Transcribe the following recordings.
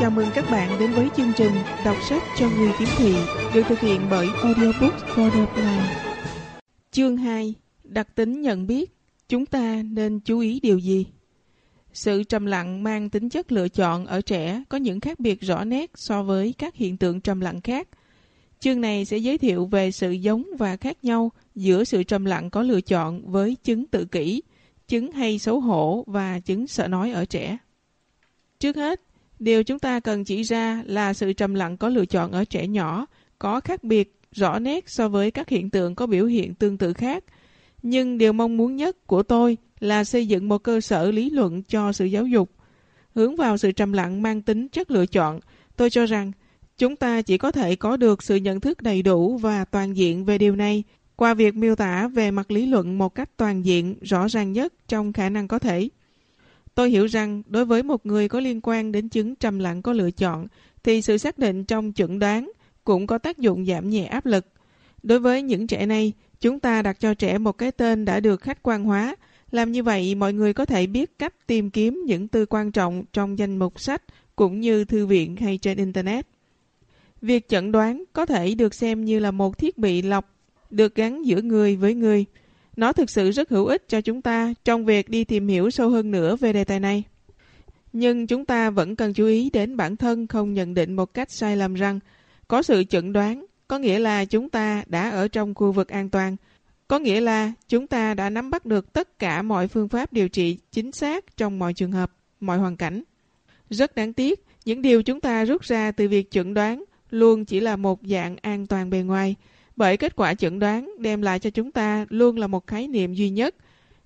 Chào mừng các bạn đến với chương trình Đọc sách cho người khiếm thị được thực hiện bởi Audiobook for the Blind. Chương 2 Đặc tính nhận biết Chúng ta nên chú ý điều gì? Sự trầm lặng mang tính chất lựa chọn ở trẻ có những khác biệt rõ nét so với các hiện tượng trầm lặng khác. Chương này sẽ giới thiệu về sự giống và khác nhau giữa sự trầm lặng có lựa chọn với chứng tự kỷ, chứng hay xấu hổ và chứng sợ nói ở trẻ. Trước hết, điều chúng ta cần chỉ ra là sự trầm lặng có lựa chọn ở trẻ nhỏ có khác biệt rõ nét so với các hiện tượng có biểu hiện tương tự khác. Nhưng điều mong muốn nhất của tôi là xây dựng một cơ sở lý luận cho sự giáo dục. Hướng vào sự trầm lặng mang tính chất lựa chọn, tôi cho rằng chúng ta chỉ có thể có được sự nhận thức đầy đủ và toàn diện về điều này qua việc miêu tả về mặt lý luận một cách toàn diện, rõ ràng nhất trong khả năng có thể. Tôi hiểu rằng đối với một người có liên quan đến chứng trầm lặng có lựa chọn thì sự xác định trong chuẩn đoán cũng có tác dụng giảm nhẹ áp lực. Đối với những trẻ này, chúng ta đặt cho trẻ một cái tên đã được khách quan hóa. Làm như vậy, mọi người có thể biết cách tìm kiếm những từ quan trọng trong danh mục sách cũng như thư viện hay trên Internet. Việc chẩn đoán có thể được xem như là một thiết bị lọc được gắn giữa người với người. Nó thực sự rất hữu ích cho chúng ta trong việc đi tìm hiểu sâu hơn nữa về đề tài này. Nhưng chúng ta vẫn cần chú ý đến bản thân không nhận định một cách sai lầm rằng có sự chẩn đoán, có nghĩa là chúng ta đã ở trong khu vực an toàn, có nghĩa là chúng ta đã nắm bắt được tất cả mọi phương pháp điều trị chính xác trong mọi trường hợp, mọi hoàn cảnh. Rất đáng tiếc, những điều chúng ta rút ra từ việc chẩn đoán luôn chỉ là một dạng an toàn bề ngoài, bởi kết quả chẩn đoán đem lại cho chúng ta luôn là một khái niệm duy nhất.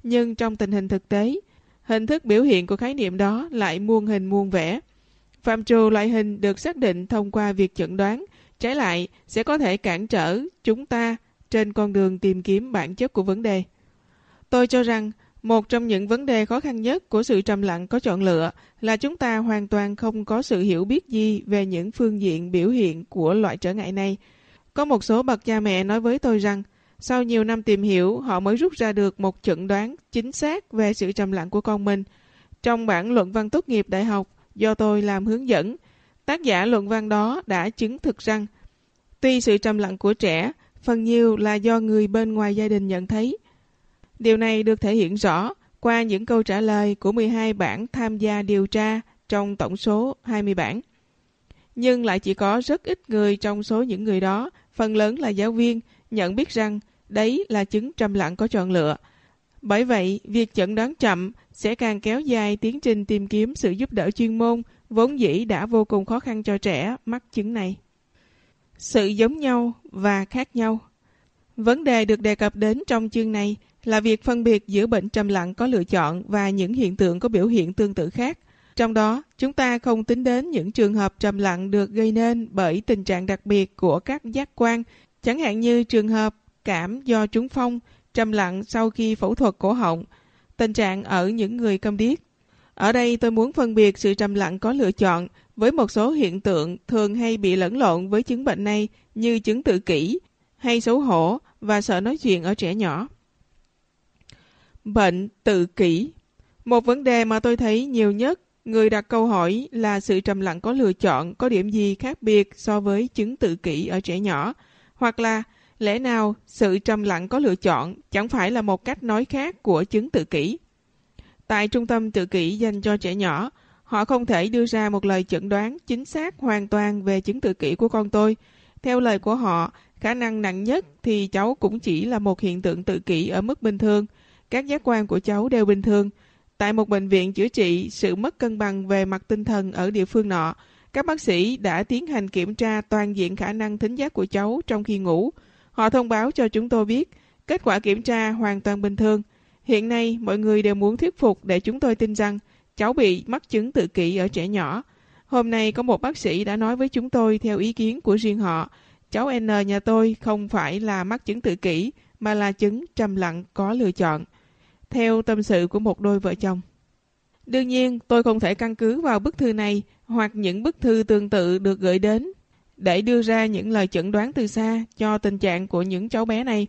Nhưng trong tình hình thực tế, hình thức biểu hiện của khái niệm đó lại muôn hình muôn vẻ. Phạm trù loại hình được xác định thông qua việc chẩn đoán, trái lại sẽ có thể cản trở chúng ta trên con đường tìm kiếm bản chất của vấn đề. Tôi cho rằng một trong những vấn đề khó khăn nhất của sự trầm lặng có chọn lựa là chúng ta hoàn toàn không có sự hiểu biết gì về những phương diện biểu hiện của loại trở ngại này. Có một số bậc cha mẹ nói với tôi rằng sau nhiều năm tìm hiểu họ mới rút ra được một chẩn đoán chính xác về sự trầm lặng của con mình. Trong bản luận văn tốt nghiệp đại học do tôi làm hướng dẫn, tác giả luận văn đó đã chứng thực rằng tuy sự trầm lặng của trẻ phần nhiều là do người bên ngoài gia đình nhận thấy, Điều này được thể hiện rõ qua những câu trả lời của 12 bản tham gia điều tra trong tổng số 20 bản. Nhưng lại chỉ có rất ít người trong số những người đó, phần lớn là giáo viên, nhận biết rằng đấy là chứng trầm lặng có chọn lựa. Bởi vậy, việc chẩn đoán chậm sẽ càng kéo dài tiến trình tìm kiếm sự giúp đỡ chuyên môn vốn dĩ đã vô cùng khó khăn cho trẻ mắc chứng này. Sự giống nhau và khác nhau Vấn đề được đề cập đến trong chương này là việc phân biệt giữa bệnh trầm lặng có lựa chọn và những hiện tượng có biểu hiện tương tự khác. Trong đó, chúng ta không tính đến những trường hợp trầm lặng được gây nên bởi tình trạng đặc biệt của các giác quan, chẳng hạn như trường hợp cảm do trúng phong, trầm lặng sau khi phẫu thuật cổ họng, tình trạng ở những người câm điếc. Ở đây tôi muốn phân biệt sự trầm lặng có lựa chọn với một số hiện tượng thường hay bị lẫn lộn với chứng bệnh này như chứng tự kỷ hay xấu hổ và sợ nói chuyện ở trẻ nhỏ. Bệnh tự kỷ Một vấn đề mà tôi thấy nhiều nhất người đặt câu hỏi là sự trầm lặng có lựa chọn có điểm gì khác biệt so với chứng tự kỷ ở trẻ nhỏ hoặc là lẽ nào sự trầm lặng có lựa chọn chẳng phải là một cách nói khác của chứng tự kỷ. Tại trung tâm tự kỷ dành cho trẻ nhỏ, họ không thể đưa ra một lời chẩn đoán chính xác hoàn toàn về chứng tự kỷ của con tôi. Theo lời của họ, khả năng nặng nhất thì cháu cũng chỉ là một hiện tượng tự kỷ ở mức bình thường – các giác quan của cháu đều bình thường. Tại một bệnh viện chữa trị sự mất cân bằng về mặt tinh thần ở địa phương nọ, các bác sĩ đã tiến hành kiểm tra toàn diện khả năng thính giác của cháu trong khi ngủ. Họ thông báo cho chúng tôi biết, kết quả kiểm tra hoàn toàn bình thường. Hiện nay, mọi người đều muốn thuyết phục để chúng tôi tin rằng cháu bị mắc chứng tự kỷ ở trẻ nhỏ. Hôm nay có một bác sĩ đã nói với chúng tôi theo ý kiến của riêng họ, cháu N nhà tôi không phải là mắc chứng tự kỷ, mà là chứng trầm lặng có lựa chọn theo tâm sự của một đôi vợ chồng. Đương nhiên, tôi không thể căn cứ vào bức thư này hoặc những bức thư tương tự được gửi đến để đưa ra những lời chẩn đoán từ xa cho tình trạng của những cháu bé này.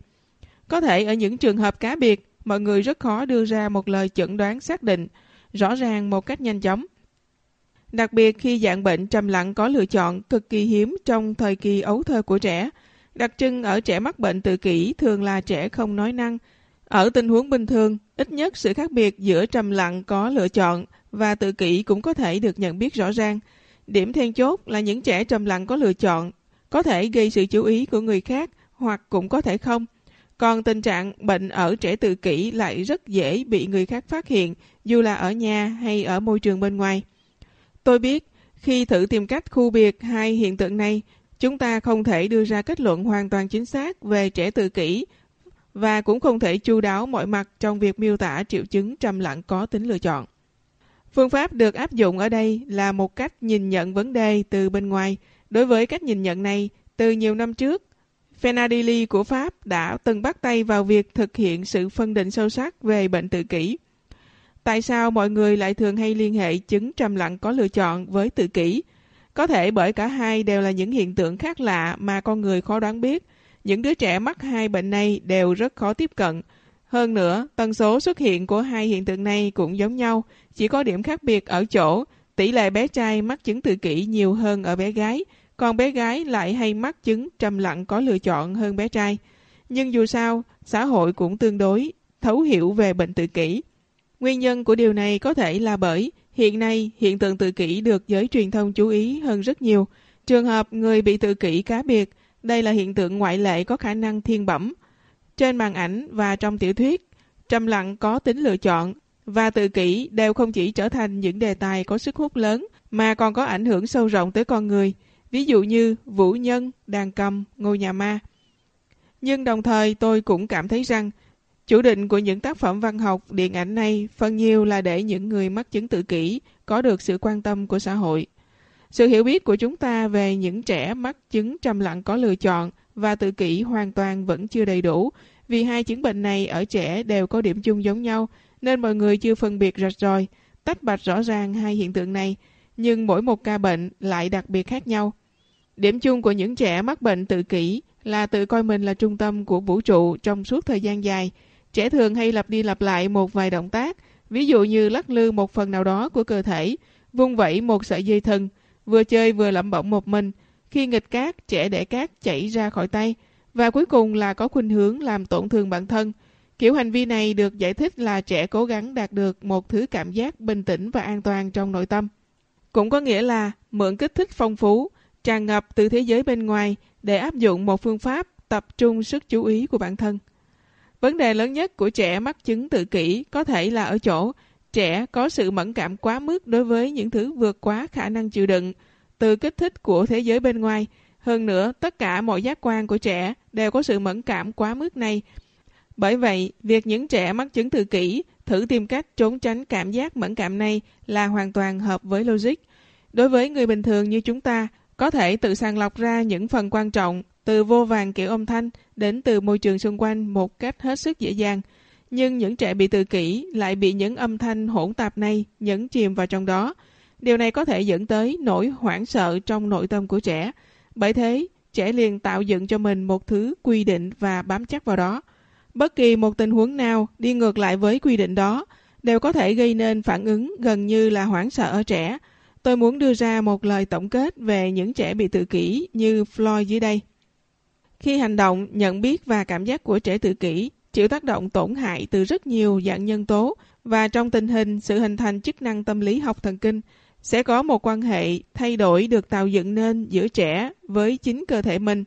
Có thể ở những trường hợp cá biệt, mọi người rất khó đưa ra một lời chẩn đoán xác định, rõ ràng một cách nhanh chóng. Đặc biệt khi dạng bệnh trầm lặng có lựa chọn cực kỳ hiếm trong thời kỳ ấu thơ của trẻ. Đặc trưng ở trẻ mắc bệnh tự kỷ thường là trẻ không nói năng. Ở tình huống bình thường, ít nhất sự khác biệt giữa trầm lặng có lựa chọn và tự kỷ cũng có thể được nhận biết rõ ràng. Điểm then chốt là những trẻ trầm lặng có lựa chọn có thể gây sự chú ý của người khác hoặc cũng có thể không. Còn tình trạng bệnh ở trẻ tự kỷ lại rất dễ bị người khác phát hiện dù là ở nhà hay ở môi trường bên ngoài. Tôi biết, khi thử tìm cách khu biệt hai hiện tượng này, chúng ta không thể đưa ra kết luận hoàn toàn chính xác về trẻ tự kỷ và cũng không thể chu đáo mọi mặt trong việc miêu tả triệu chứng trầm lặng có tính lựa chọn. Phương pháp được áp dụng ở đây là một cách nhìn nhận vấn đề từ bên ngoài. Đối với cách nhìn nhận này, từ nhiều năm trước, Fenadili của Pháp đã từng bắt tay vào việc thực hiện sự phân định sâu sắc về bệnh tự kỷ. Tại sao mọi người lại thường hay liên hệ chứng trầm lặng có lựa chọn với tự kỷ? Có thể bởi cả hai đều là những hiện tượng khác lạ mà con người khó đoán biết. Những đứa trẻ mắc hai bệnh này đều rất khó tiếp cận. Hơn nữa, tần số xuất hiện của hai hiện tượng này cũng giống nhau, chỉ có điểm khác biệt ở chỗ tỷ lệ bé trai mắc chứng tự kỷ nhiều hơn ở bé gái, còn bé gái lại hay mắc chứng trầm lặng có lựa chọn hơn bé trai. Nhưng dù sao, xã hội cũng tương đối thấu hiểu về bệnh tự kỷ. Nguyên nhân của điều này có thể là bởi hiện nay hiện tượng tự kỷ được giới truyền thông chú ý hơn rất nhiều. Trường hợp người bị tự kỷ cá biệt, đây là hiện tượng ngoại lệ có khả năng thiên bẩm. Trên màn ảnh và trong tiểu thuyết, trầm lặng có tính lựa chọn và tự kỷ đều không chỉ trở thành những đề tài có sức hút lớn mà còn có ảnh hưởng sâu rộng tới con người, ví dụ như Vũ Nhân, Đàn Cầm, Ngôi Nhà Ma. Nhưng đồng thời tôi cũng cảm thấy rằng Chủ định của những tác phẩm văn học, điện ảnh này phần nhiều là để những người mắc chứng tự kỷ có được sự quan tâm của xã hội. Sự hiểu biết của chúng ta về những trẻ mắc chứng trầm lặng có lựa chọn và tự kỷ hoàn toàn vẫn chưa đầy đủ, vì hai chứng bệnh này ở trẻ đều có điểm chung giống nhau, nên mọi người chưa phân biệt rạch ròi, tách bạch rõ ràng hai hiện tượng này, nhưng mỗi một ca bệnh lại đặc biệt khác nhau. Điểm chung của những trẻ mắc bệnh tự kỷ là tự coi mình là trung tâm của vũ trụ trong suốt thời gian dài, Trẻ thường hay lặp đi lặp lại một vài động tác, ví dụ như lắc lư một phần nào đó của cơ thể, vung vẩy một sợi dây thừng, vừa chơi vừa lẩm bẩm một mình. Khi nghịch cát, trẻ để cát chảy ra khỏi tay, và cuối cùng là có khuynh hướng làm tổn thương bản thân. Kiểu hành vi này được giải thích là trẻ cố gắng đạt được một thứ cảm giác bình tĩnh và an toàn trong nội tâm. Cũng có nghĩa là mượn kích thích phong phú, tràn ngập từ thế giới bên ngoài để áp dụng một phương pháp tập trung sức chú ý của bản thân. Vấn đề lớn nhất của trẻ mắc chứng tự kỷ có thể là ở chỗ trẻ có sự mẫn cảm quá mức đối với những thứ vượt quá khả năng chịu đựng từ kích thích của thế giới bên ngoài. Hơn nữa, tất cả mọi giác quan của trẻ đều có sự mẫn cảm quá mức này. Bởi vậy, việc những trẻ mắc chứng tự kỷ thử tìm cách trốn tránh cảm giác mẫn cảm này là hoàn toàn hợp với logic. Đối với người bình thường như chúng ta, có thể tự sàng lọc ra những phần quan trọng từ vô vàng kiểu âm thanh đến từ môi trường xung quanh một cách hết sức dễ dàng. Nhưng những trẻ bị tự kỷ lại bị những âm thanh hỗn tạp này nhấn chìm vào trong đó. Điều này có thể dẫn tới nỗi hoảng sợ trong nội tâm của trẻ. Bởi thế, trẻ liền tạo dựng cho mình một thứ quy định và bám chắc vào đó. Bất kỳ một tình huống nào đi ngược lại với quy định đó đều có thể gây nên phản ứng gần như là hoảng sợ ở trẻ. Tôi muốn đưa ra một lời tổng kết về những trẻ bị tự kỷ như Floyd dưới đây. Khi hành động, nhận biết và cảm giác của trẻ tự kỷ chịu tác động tổn hại từ rất nhiều dạng nhân tố và trong tình hình sự hình thành chức năng tâm lý học thần kinh sẽ có một quan hệ thay đổi được tạo dựng nên giữa trẻ với chính cơ thể mình,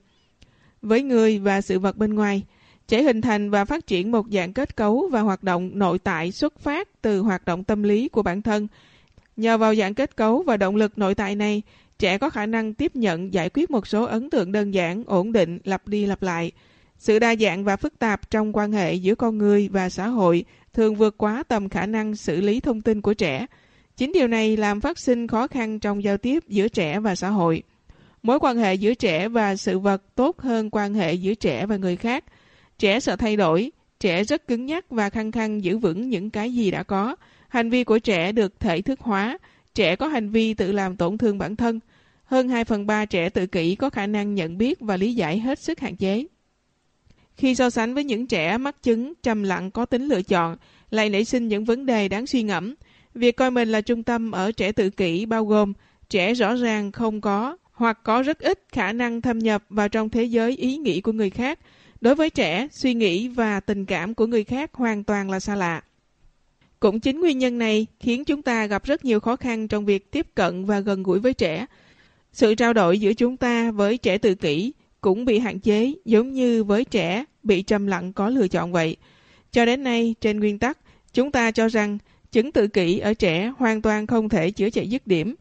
với người và sự vật bên ngoài. Trẻ hình thành và phát triển một dạng kết cấu và hoạt động nội tại xuất phát từ hoạt động tâm lý của bản thân. Nhờ vào dạng kết cấu và động lực nội tại này, trẻ có khả năng tiếp nhận giải quyết một số ấn tượng đơn giản, ổn định, lặp đi lặp lại. Sự đa dạng và phức tạp trong quan hệ giữa con người và xã hội thường vượt quá tầm khả năng xử lý thông tin của trẻ. Chính điều này làm phát sinh khó khăn trong giao tiếp giữa trẻ và xã hội. Mối quan hệ giữa trẻ và sự vật tốt hơn quan hệ giữa trẻ và người khác. Trẻ sợ thay đổi, trẻ rất cứng nhắc và khăng khăng giữ vững những cái gì đã có. Hành vi của trẻ được thể thức hóa, trẻ có hành vi tự làm tổn thương bản thân. Hơn 2 phần 3 trẻ tự kỷ có khả năng nhận biết và lý giải hết sức hạn chế. Khi so sánh với những trẻ mắc chứng trầm lặng có tính lựa chọn, lại nảy sinh những vấn đề đáng suy ngẫm. Việc coi mình là trung tâm ở trẻ tự kỷ bao gồm trẻ rõ ràng không có hoặc có rất ít khả năng thâm nhập vào trong thế giới ý nghĩ của người khác. Đối với trẻ, suy nghĩ và tình cảm của người khác hoàn toàn là xa lạ. Cũng chính nguyên nhân này khiến chúng ta gặp rất nhiều khó khăn trong việc tiếp cận và gần gũi với trẻ. Sự trao đổi giữa chúng ta với trẻ tự kỷ cũng bị hạn chế giống như với trẻ bị trầm lặng có lựa chọn vậy. Cho đến nay, trên nguyên tắc, chúng ta cho rằng chứng tự kỷ ở trẻ hoàn toàn không thể chữa chạy dứt điểm.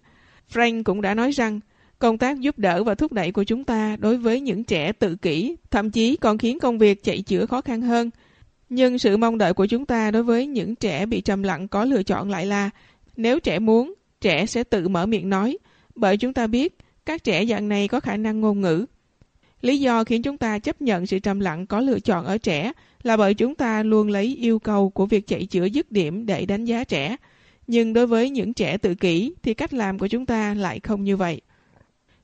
Frank cũng đã nói rằng, công tác giúp đỡ và thúc đẩy của chúng ta đối với những trẻ tự kỷ thậm chí còn khiến công việc chạy chữa khó khăn hơn. Nhưng sự mong đợi của chúng ta đối với những trẻ bị trầm lặng có lựa chọn lại là nếu trẻ muốn, trẻ sẽ tự mở miệng nói, bởi chúng ta biết các trẻ dạng này có khả năng ngôn ngữ. Lý do khiến chúng ta chấp nhận sự trầm lặng có lựa chọn ở trẻ là bởi chúng ta luôn lấy yêu cầu của việc chạy chữa dứt điểm để đánh giá trẻ. Nhưng đối với những trẻ tự kỷ thì cách làm của chúng ta lại không như vậy.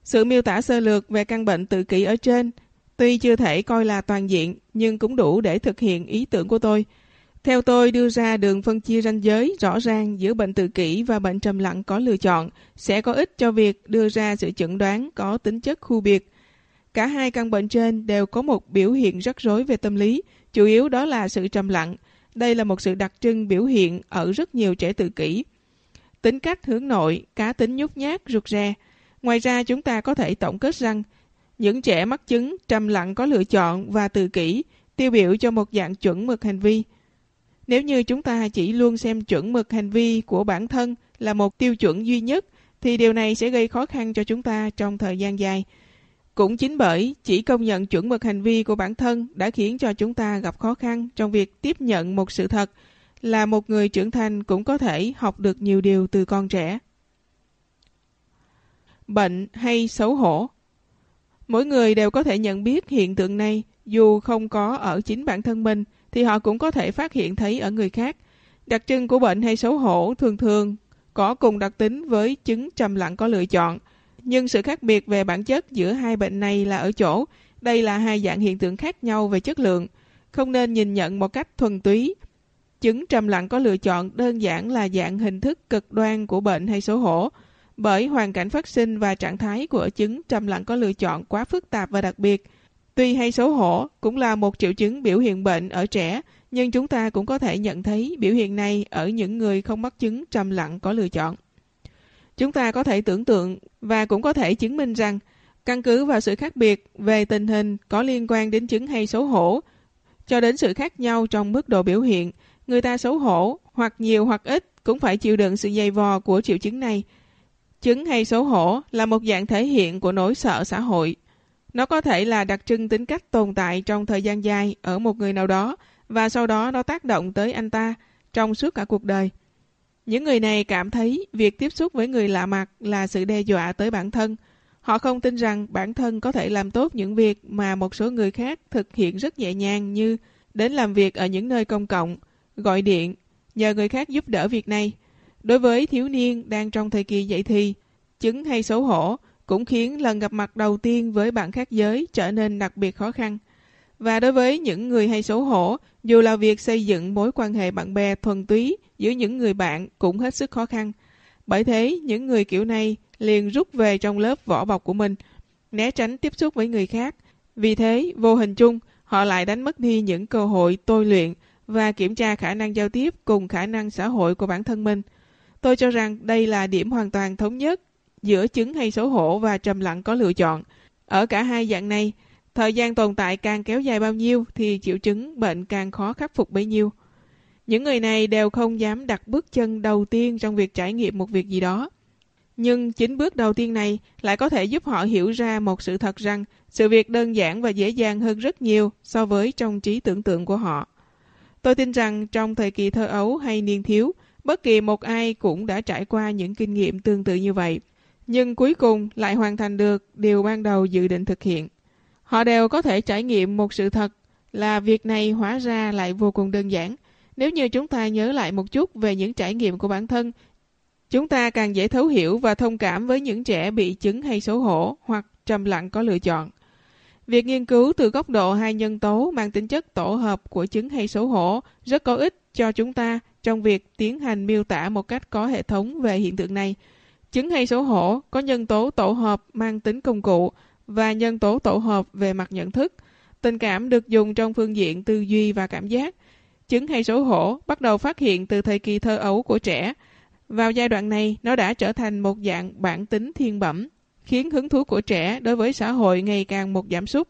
Sự miêu tả sơ lược về căn bệnh tự kỷ ở trên tuy chưa thể coi là toàn diện nhưng cũng đủ để thực hiện ý tưởng của tôi. Theo tôi đưa ra đường phân chia ranh giới rõ ràng giữa bệnh tự kỷ và bệnh trầm lặng có lựa chọn sẽ có ích cho việc đưa ra sự chẩn đoán có tính chất khu biệt. Cả hai căn bệnh trên đều có một biểu hiện rắc rối về tâm lý, chủ yếu đó là sự trầm lặng. Đây là một sự đặc trưng biểu hiện ở rất nhiều trẻ tự kỷ. Tính cách hướng nội, cá tính nhút nhát, rụt rè. Ngoài ra chúng ta có thể tổng kết rằng những trẻ mắc chứng trầm lặng có lựa chọn và tự kỷ tiêu biểu cho một dạng chuẩn mực hành vi. Nếu như chúng ta chỉ luôn xem chuẩn mực hành vi của bản thân là một tiêu chuẩn duy nhất, thì điều này sẽ gây khó khăn cho chúng ta trong thời gian dài. Cũng chính bởi chỉ công nhận chuẩn mực hành vi của bản thân đã khiến cho chúng ta gặp khó khăn trong việc tiếp nhận một sự thật là một người trưởng thành cũng có thể học được nhiều điều từ con trẻ. Bệnh hay xấu hổ Mỗi người đều có thể nhận biết hiện tượng này, dù không có ở chính bản thân mình thì họ cũng có thể phát hiện thấy ở người khác. Đặc trưng của bệnh hay xấu hổ thường thường có cùng đặc tính với chứng trầm lặng có lựa chọn. Nhưng sự khác biệt về bản chất giữa hai bệnh này là ở chỗ, đây là hai dạng hiện tượng khác nhau về chất lượng, không nên nhìn nhận một cách thuần túy. Chứng trầm lặng có lựa chọn đơn giản là dạng hình thức cực đoan của bệnh hay xấu hổ, bởi hoàn cảnh phát sinh và trạng thái của chứng trầm lặng có lựa chọn quá phức tạp và đặc biệt. Tuy hay xấu hổ cũng là một triệu chứng biểu hiện bệnh ở trẻ, nhưng chúng ta cũng có thể nhận thấy biểu hiện này ở những người không mắc chứng trầm lặng có lựa chọn. Chúng ta có thể tưởng tượng và cũng có thể chứng minh rằng căn cứ vào sự khác biệt về tình hình có liên quan đến chứng hay xấu hổ cho đến sự khác nhau trong mức độ biểu hiện, người ta xấu hổ hoặc nhiều hoặc ít cũng phải chịu đựng sự dày vò của triệu chứng này. Chứng hay xấu hổ là một dạng thể hiện của nỗi sợ xã hội. Nó có thể là đặc trưng tính cách tồn tại trong thời gian dài ở một người nào đó và sau đó nó tác động tới anh ta trong suốt cả cuộc đời. Những người này cảm thấy việc tiếp xúc với người lạ mặt là sự đe dọa tới bản thân. Họ không tin rằng bản thân có thể làm tốt những việc mà một số người khác thực hiện rất nhẹ nhàng như đến làm việc ở những nơi công cộng, gọi điện, nhờ người khác giúp đỡ việc này. Đối với thiếu niên đang trong thời kỳ dậy thì, chứng hay xấu hổ cũng khiến lần gặp mặt đầu tiên với bạn khác giới trở nên đặc biệt khó khăn. Và đối với những người hay xấu hổ, dù là việc xây dựng mối quan hệ bạn bè thuần túy giữa những người bạn cũng hết sức khó khăn. Bởi thế, những người kiểu này liền rút về trong lớp vỏ bọc của mình, né tránh tiếp xúc với người khác. Vì thế, vô hình chung, họ lại đánh mất đi những cơ hội tôi luyện và kiểm tra khả năng giao tiếp cùng khả năng xã hội của bản thân mình. Tôi cho rằng đây là điểm hoàn toàn thống nhất giữa chứng hay xấu hổ và trầm lặng có lựa chọn. Ở cả hai dạng này, thời gian tồn tại càng kéo dài bao nhiêu thì triệu chứng bệnh càng khó khắc phục bấy nhiêu. Những người này đều không dám đặt bước chân đầu tiên trong việc trải nghiệm một việc gì đó. Nhưng chính bước đầu tiên này lại có thể giúp họ hiểu ra một sự thật rằng sự việc đơn giản và dễ dàng hơn rất nhiều so với trong trí tưởng tượng của họ. Tôi tin rằng trong thời kỳ thơ ấu hay niên thiếu, bất kỳ một ai cũng đã trải qua những kinh nghiệm tương tự như vậy nhưng cuối cùng lại hoàn thành được điều ban đầu dự định thực hiện. Họ đều có thể trải nghiệm một sự thật là việc này hóa ra lại vô cùng đơn giản. Nếu như chúng ta nhớ lại một chút về những trải nghiệm của bản thân, chúng ta càng dễ thấu hiểu và thông cảm với những trẻ bị chứng hay xấu hổ hoặc trầm lặng có lựa chọn. Việc nghiên cứu từ góc độ hai nhân tố mang tính chất tổ hợp của chứng hay xấu hổ rất có ích cho chúng ta trong việc tiến hành miêu tả một cách có hệ thống về hiện tượng này. Chứng hay xấu hổ có nhân tố tổ hợp mang tính công cụ và nhân tố tổ hợp về mặt nhận thức. Tình cảm được dùng trong phương diện tư duy và cảm giác. Chứng hay xấu hổ bắt đầu phát hiện từ thời kỳ thơ ấu của trẻ. Vào giai đoạn này, nó đã trở thành một dạng bản tính thiên bẩm, khiến hứng thú của trẻ đối với xã hội ngày càng một giảm sút.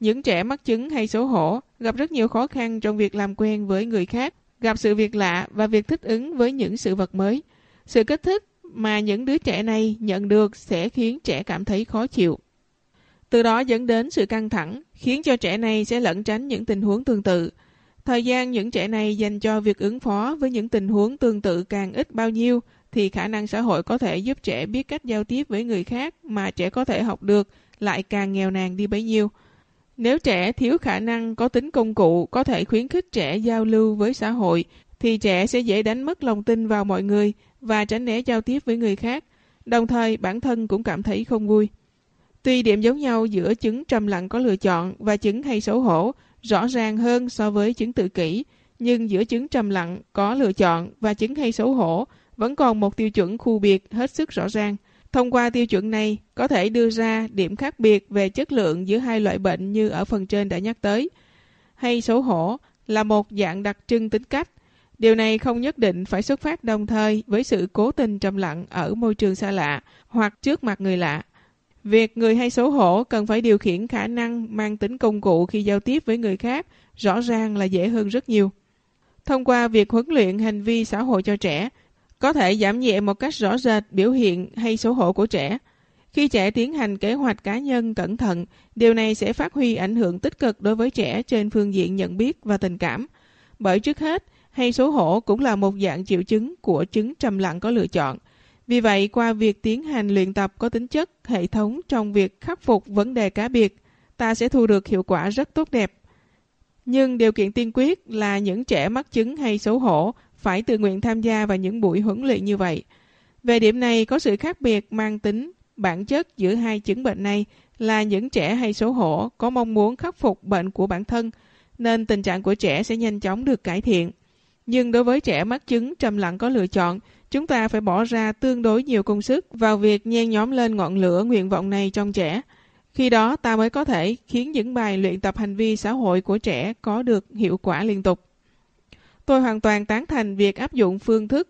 Những trẻ mắc chứng hay xấu hổ gặp rất nhiều khó khăn trong việc làm quen với người khác, gặp sự việc lạ và việc thích ứng với những sự vật mới. Sự kích thích mà những đứa trẻ này nhận được sẽ khiến trẻ cảm thấy khó chịu. Từ đó dẫn đến sự căng thẳng, khiến cho trẻ này sẽ lẩn tránh những tình huống tương tự. Thời gian những trẻ này dành cho việc ứng phó với những tình huống tương tự càng ít bao nhiêu, thì khả năng xã hội có thể giúp trẻ biết cách giao tiếp với người khác mà trẻ có thể học được lại càng nghèo nàn đi bấy nhiêu. Nếu trẻ thiếu khả năng có tính công cụ có thể khuyến khích trẻ giao lưu với xã hội, thì trẻ sẽ dễ đánh mất lòng tin vào mọi người và tránh né giao tiếp với người khác. Đồng thời, bản thân cũng cảm thấy không vui. Tuy điểm giống nhau giữa chứng trầm lặng có lựa chọn và chứng hay xấu hổ rõ ràng hơn so với chứng tự kỷ, nhưng giữa chứng trầm lặng có lựa chọn và chứng hay xấu hổ vẫn còn một tiêu chuẩn khu biệt hết sức rõ ràng. Thông qua tiêu chuẩn này, có thể đưa ra điểm khác biệt về chất lượng giữa hai loại bệnh như ở phần trên đã nhắc tới. Hay xấu hổ là một dạng đặc trưng tính cách. Điều này không nhất định phải xuất phát đồng thời với sự cố tình trầm lặng ở môi trường xa lạ hoặc trước mặt người lạ. Việc người hay xấu hổ cần phải điều khiển khả năng mang tính công cụ khi giao tiếp với người khác rõ ràng là dễ hơn rất nhiều. Thông qua việc huấn luyện hành vi xã hội cho trẻ, có thể giảm nhẹ một cách rõ rệt biểu hiện hay xấu hổ của trẻ. Khi trẻ tiến hành kế hoạch cá nhân cẩn thận, điều này sẽ phát huy ảnh hưởng tích cực đối với trẻ trên phương diện nhận biết và tình cảm. Bởi trước hết, hay xấu hổ cũng là một dạng triệu chứng của chứng trầm lặng có lựa chọn. Vì vậy, qua việc tiến hành luyện tập có tính chất hệ thống trong việc khắc phục vấn đề cá biệt, ta sẽ thu được hiệu quả rất tốt đẹp. Nhưng điều kiện tiên quyết là những trẻ mắc chứng hay xấu hổ phải tự nguyện tham gia vào những buổi huấn luyện như vậy. Về điểm này có sự khác biệt mang tính bản chất giữa hai chứng bệnh này là những trẻ hay xấu hổ có mong muốn khắc phục bệnh của bản thân nên tình trạng của trẻ sẽ nhanh chóng được cải thiện. Nhưng đối với trẻ mắc chứng trầm lặng có lựa chọn, chúng ta phải bỏ ra tương đối nhiều công sức vào việc nhen nhóm lên ngọn lửa nguyện vọng này trong trẻ. Khi đó ta mới có thể khiến những bài luyện tập hành vi xã hội của trẻ có được hiệu quả liên tục. Tôi hoàn toàn tán thành việc áp dụng phương thức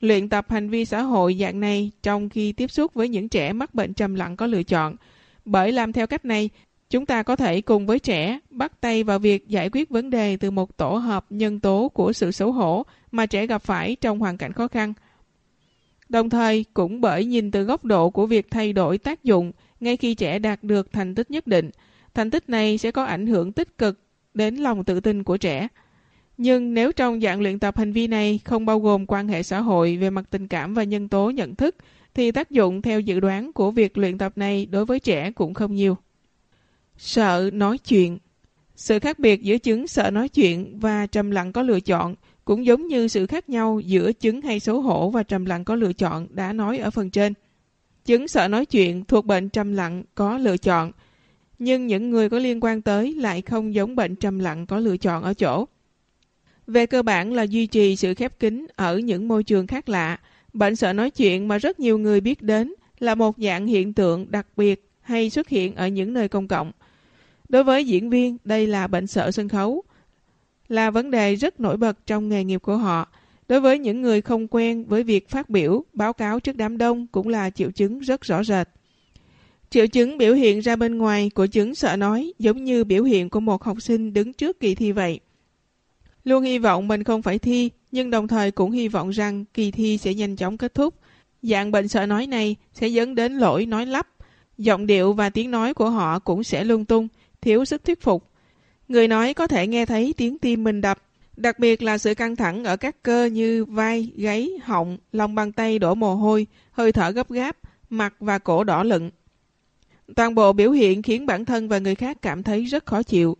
luyện tập hành vi xã hội dạng này trong khi tiếp xúc với những trẻ mắc bệnh trầm lặng có lựa chọn. Bởi làm theo cách này, chúng ta có thể cùng với trẻ bắt tay vào việc giải quyết vấn đề từ một tổ hợp nhân tố của sự xấu hổ mà trẻ gặp phải trong hoàn cảnh khó khăn. Đồng thời, cũng bởi nhìn từ góc độ của việc thay đổi tác dụng ngay khi trẻ đạt được thành tích nhất định, thành tích này sẽ có ảnh hưởng tích cực đến lòng tự tin của trẻ. Nhưng nếu trong dạng luyện tập hành vi này không bao gồm quan hệ xã hội về mặt tình cảm và nhân tố nhận thức, thì tác dụng theo dự đoán của việc luyện tập này đối với trẻ cũng không nhiều. Sợ nói chuyện Sự khác biệt giữa chứng sợ nói chuyện và trầm lặng có lựa chọn cũng giống như sự khác nhau giữa chứng hay xấu hổ và trầm lặng có lựa chọn đã nói ở phần trên. Chứng sợ nói chuyện thuộc bệnh trầm lặng có lựa chọn, nhưng những người có liên quan tới lại không giống bệnh trầm lặng có lựa chọn ở chỗ. Về cơ bản là duy trì sự khép kín ở những môi trường khác lạ. Bệnh sợ nói chuyện mà rất nhiều người biết đến là một dạng hiện tượng đặc biệt hay xuất hiện ở những nơi công cộng. Đối với diễn viên, đây là bệnh sợ sân khấu, là vấn đề rất nổi bật trong nghề nghiệp của họ. Đối với những người không quen với việc phát biểu, báo cáo trước đám đông cũng là triệu chứng rất rõ rệt. Triệu chứng biểu hiện ra bên ngoài của chứng sợ nói giống như biểu hiện của một học sinh đứng trước kỳ thi vậy. Luôn hy vọng mình không phải thi, nhưng đồng thời cũng hy vọng rằng kỳ thi sẽ nhanh chóng kết thúc. Dạng bệnh sợ nói này sẽ dẫn đến lỗi nói lắp. Giọng điệu và tiếng nói của họ cũng sẽ lung tung, thiếu sức thuyết phục. Người nói có thể nghe thấy tiếng tim mình đập, đặc biệt là sự căng thẳng ở các cơ như vai, gáy, họng, lòng bàn tay đổ mồ hôi, hơi thở gấp gáp, mặt và cổ đỏ lựng. Toàn bộ biểu hiện khiến bản thân và người khác cảm thấy rất khó chịu.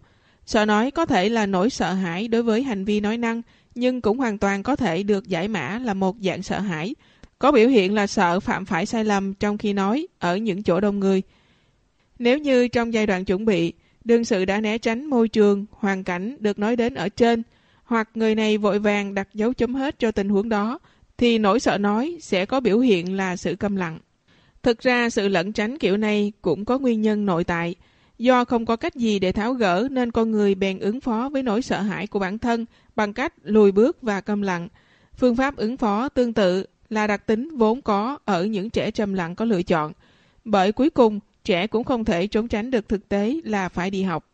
Sợ nói có thể là nỗi sợ hãi đối với hành vi nói năng, nhưng cũng hoàn toàn có thể được giải mã là một dạng sợ hãi. Có biểu hiện là sợ phạm phải sai lầm trong khi nói ở những chỗ đông người. Nếu như trong giai đoạn chuẩn bị, đương sự đã né tránh môi trường, hoàn cảnh được nói đến ở trên, hoặc người này vội vàng đặt dấu chấm hết cho tình huống đó, thì nỗi sợ nói sẽ có biểu hiện là sự câm lặng. Thực ra sự lẩn tránh kiểu này cũng có nguyên nhân nội tại. Do không có cách gì để tháo gỡ nên con người bèn ứng phó với nỗi sợ hãi của bản thân bằng cách lùi bước và câm lặng. Phương pháp ứng phó tương tự là đặc tính vốn có ở những trẻ trầm lặng có lựa chọn. Bởi cuối cùng, trẻ cũng không thể trốn tránh được thực tế là phải đi học.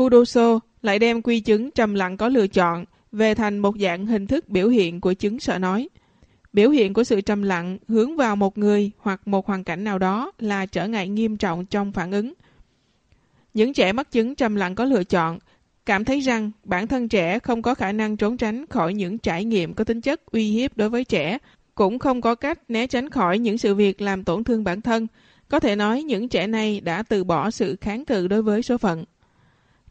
Udoso lại đem quy chứng trầm lặng có lựa chọn về thành một dạng hình thức biểu hiện của chứng sợ nói. Biểu hiện của sự trầm lặng hướng vào một người hoặc một hoàn cảnh nào đó là trở ngại nghiêm trọng trong phản ứng. Những trẻ mắc chứng trầm lặng có lựa chọn cảm thấy rằng bản thân trẻ không có khả năng trốn tránh khỏi những trải nghiệm có tính chất uy hiếp đối với trẻ, cũng không có cách né tránh khỏi những sự việc làm tổn thương bản thân. Có thể nói những trẻ này đã từ bỏ sự kháng cự đối với số phận.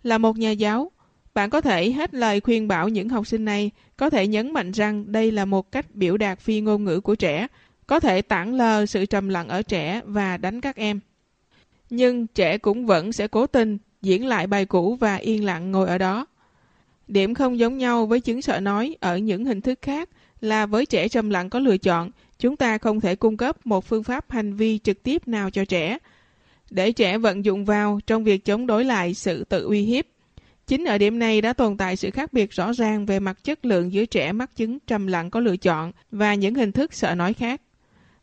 Là một nhà giáo, bạn có thể hết lời khuyên bảo những học sinh này, có thể nhấn mạnh rằng đây là một cách biểu đạt phi ngôn ngữ của trẻ, có thể tản lờ sự trầm lặng ở trẻ và đánh các em. Nhưng trẻ cũng vẫn sẽ cố tình diễn lại bài cũ và yên lặng ngồi ở đó. Điểm không giống nhau với chứng sợ nói ở những hình thức khác là với trẻ trầm lặng có lựa chọn, chúng ta không thể cung cấp một phương pháp hành vi trực tiếp nào cho trẻ, để trẻ vận dụng vào trong việc chống đối lại sự tự uy hiếp. Chính ở điểm này đã tồn tại sự khác biệt rõ ràng về mặt chất lượng giữa trẻ mắc chứng trầm lặng có lựa chọn và những hình thức sợ nói khác.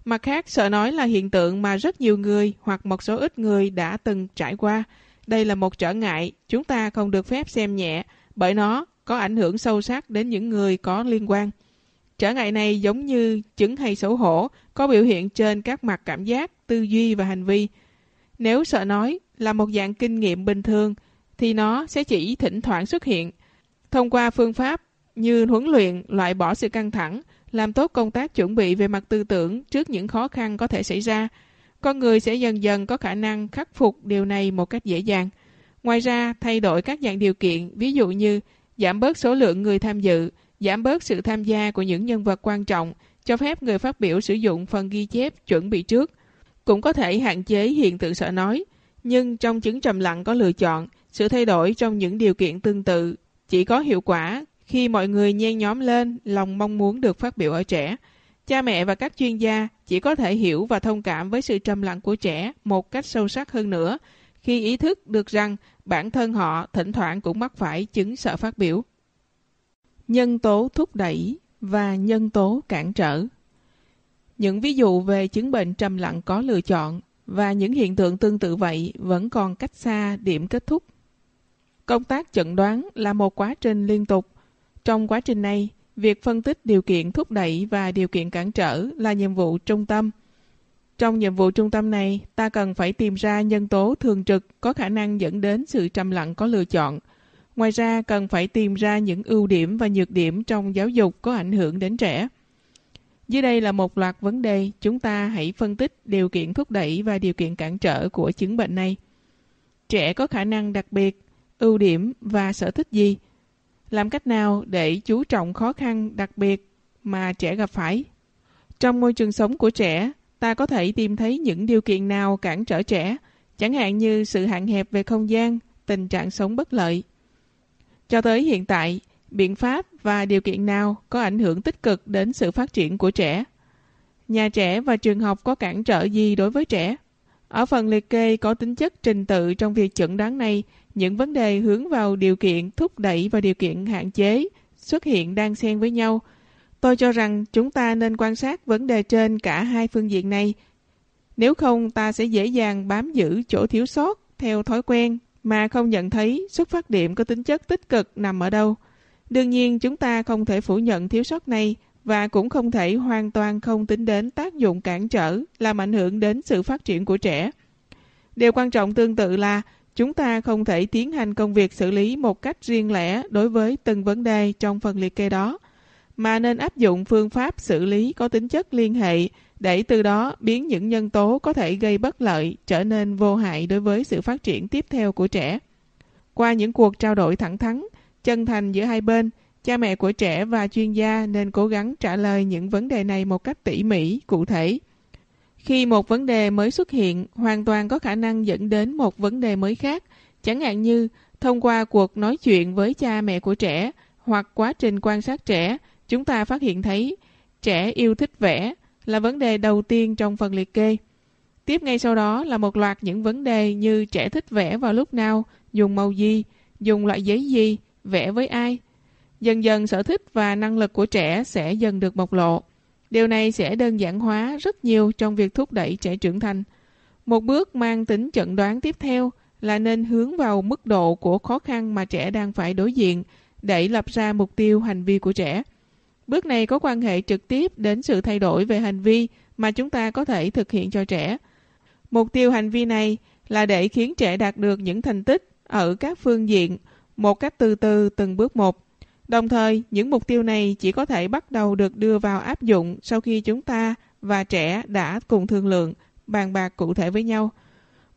Mặt khác, sợ nói là hiện tượng mà rất nhiều người hoặc một số ít người đã từng trải qua. Đây là một trở ngại, chúng ta không được phép xem nhẹ, bởi nó có ảnh hưởng sâu sắc đến những người có liên quan. Trở ngại này giống như chứng hay xấu hổ, có biểu hiện trên các mặt cảm giác, tư duy và hành vi. Nếu sợ nói là một dạng kinh nghiệm bình thường, thì nó sẽ chỉ thỉnh thoảng xuất hiện. Thông qua phương pháp như huấn luyện loại bỏ sự căng thẳng, làm tốt công tác chuẩn bị về mặt tư tưởng trước những khó khăn có thể xảy ra, con người sẽ dần dần có khả năng khắc phục điều này một cách dễ dàng. Ngoài ra, thay đổi các dạng điều kiện, ví dụ như giảm bớt số lượng người tham dự, giảm bớt sự tham gia của những nhân vật quan trọng, cho phép người phát biểu sử dụng phần ghi chép chuẩn bị trước. Cũng có thể hạn chế hiện tượng sợ nói, nhưng trong chứng trầm lặng có lựa chọn, sự thay đổi trong những điều kiện tương tự chỉ có hiệu quả khi mọi người nhen nhóm lên lòng mong muốn được phát biểu ở trẻ. Cha mẹ và các chuyên gia chỉ có thể hiểu và thông cảm với sự trầm lặng của trẻ một cách sâu sắc hơn nữa khi ý thức được rằng bản thân họ thỉnh thoảng cũng mắc phải chứng sợ phát biểu. Nhân tố thúc đẩy và nhân tố cản trở Những ví dụ về chứng bệnh trầm lặng có lựa chọn và những hiện tượng tương tự vậy vẫn còn cách xa điểm kết thúc. Công tác chẩn đoán là một quá trình liên tục. Trong quá trình này, việc phân tích điều kiện thúc đẩy và điều kiện cản trở là nhiệm vụ trung tâm. Trong nhiệm vụ trung tâm này, ta cần phải tìm ra nhân tố thường trực có khả năng dẫn đến sự trầm lặng có lựa chọn. Ngoài ra, cần phải tìm ra những ưu điểm và nhược điểm trong giáo dục có ảnh hưởng đến trẻ. Dưới đây là một loạt vấn đề, chúng ta hãy phân tích điều kiện thúc đẩy và điều kiện cản trở của chứng bệnh này. Trẻ có khả năng đặc biệt, ưu điểm và sở thích gì? Làm cách nào để chú trọng khó khăn đặc biệt mà trẻ gặp phải? Trong môi trường sống của trẻ, ta có thể tìm thấy những điều kiện nào cản trở trẻ, chẳng hạn như sự hạn hẹp về không gian, tình trạng sống bất lợi. Cho tới hiện tại, biện pháp và điều kiện nào có ảnh hưởng tích cực đến sự phát triển của trẻ? Nhà trẻ và trường học có cản trở gì đối với trẻ? Ở phần liệt kê có tính chất trình tự trong việc chẩn đoán này, những vấn đề hướng vào điều kiện thúc đẩy và điều kiện hạn chế xuất hiện đang xen với nhau. Tôi cho rằng chúng ta nên quan sát vấn đề trên cả hai phương diện này. Nếu không ta sẽ dễ dàng bám giữ chỗ thiếu sót theo thói quen mà không nhận thấy xuất phát điểm có tính chất tích cực nằm ở đâu. Đương nhiên chúng ta không thể phủ nhận thiếu sót này và cũng không thể hoàn toàn không tính đến tác dụng cản trở làm ảnh hưởng đến sự phát triển của trẻ. Điều quan trọng tương tự là chúng ta không thể tiến hành công việc xử lý một cách riêng lẻ đối với từng vấn đề trong phần liệt kê đó, mà nên áp dụng phương pháp xử lý có tính chất liên hệ để từ đó biến những nhân tố có thể gây bất lợi trở nên vô hại đối với sự phát triển tiếp theo của trẻ. Qua những cuộc trao đổi thẳng thắn, chân thành giữa hai bên, cha mẹ của trẻ và chuyên gia nên cố gắng trả lời những vấn đề này một cách tỉ mỉ, cụ thể. Khi một vấn đề mới xuất hiện, hoàn toàn có khả năng dẫn đến một vấn đề mới khác, chẳng hạn như thông qua cuộc nói chuyện với cha mẹ của trẻ hoặc quá trình quan sát trẻ, chúng ta phát hiện thấy trẻ yêu thích vẽ là vấn đề đầu tiên trong phần liệt kê. Tiếp ngay sau đó là một loạt những vấn đề như trẻ thích vẽ vào lúc nào, dùng màu gì, dùng loại giấy gì, vẽ với ai. Dần dần sở thích và năng lực của trẻ sẽ dần được bộc lộ. Điều này sẽ đơn giản hóa rất nhiều trong việc thúc đẩy trẻ trưởng thành. Một bước mang tính chẩn đoán tiếp theo là nên hướng vào mức độ của khó khăn mà trẻ đang phải đối diện để lập ra mục tiêu hành vi của trẻ. Bước này có quan hệ trực tiếp đến sự thay đổi về hành vi mà chúng ta có thể thực hiện cho trẻ. Mục tiêu hành vi này là để khiến trẻ đạt được những thành tích ở các phương diện một cách từ từ từng bước một. Đồng thời, những mục tiêu này chỉ có thể bắt đầu được đưa vào áp dụng sau khi chúng ta và trẻ đã cùng thương lượng, bàn bạc cụ thể với nhau.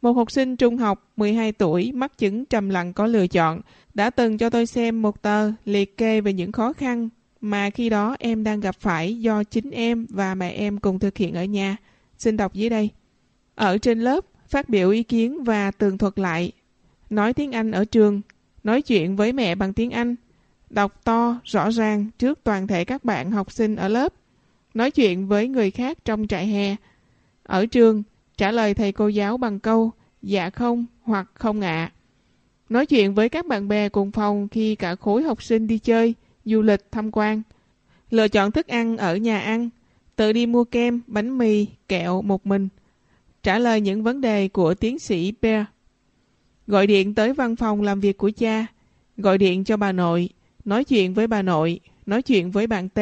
Một học sinh trung học 12 tuổi mắc chứng trầm lặng có lựa chọn đã từng cho tôi xem một tờ liệt kê về những khó khăn mà khi đó em đang gặp phải do chính em và mẹ em cùng thực hiện ở nhà. Xin đọc dưới đây. Ở trên lớp, phát biểu ý kiến và tường thuật lại. Nói tiếng Anh ở trường, nói chuyện với mẹ bằng tiếng Anh, đọc to, rõ ràng trước toàn thể các bạn học sinh ở lớp, nói chuyện với người khác trong trại hè. Ở trường, trả lời thầy cô giáo bằng câu dạ không hoặc không ạ. Nói chuyện với các bạn bè cùng phòng khi cả khối học sinh đi chơi, du lịch, tham quan. Lựa chọn thức ăn ở nhà ăn, tự đi mua kem, bánh mì, kẹo một mình. Trả lời những vấn đề của tiến sĩ Bear. Gọi điện tới văn phòng làm việc của cha, gọi điện cho bà nội, nói chuyện với bà nội, nói chuyện với bạn T.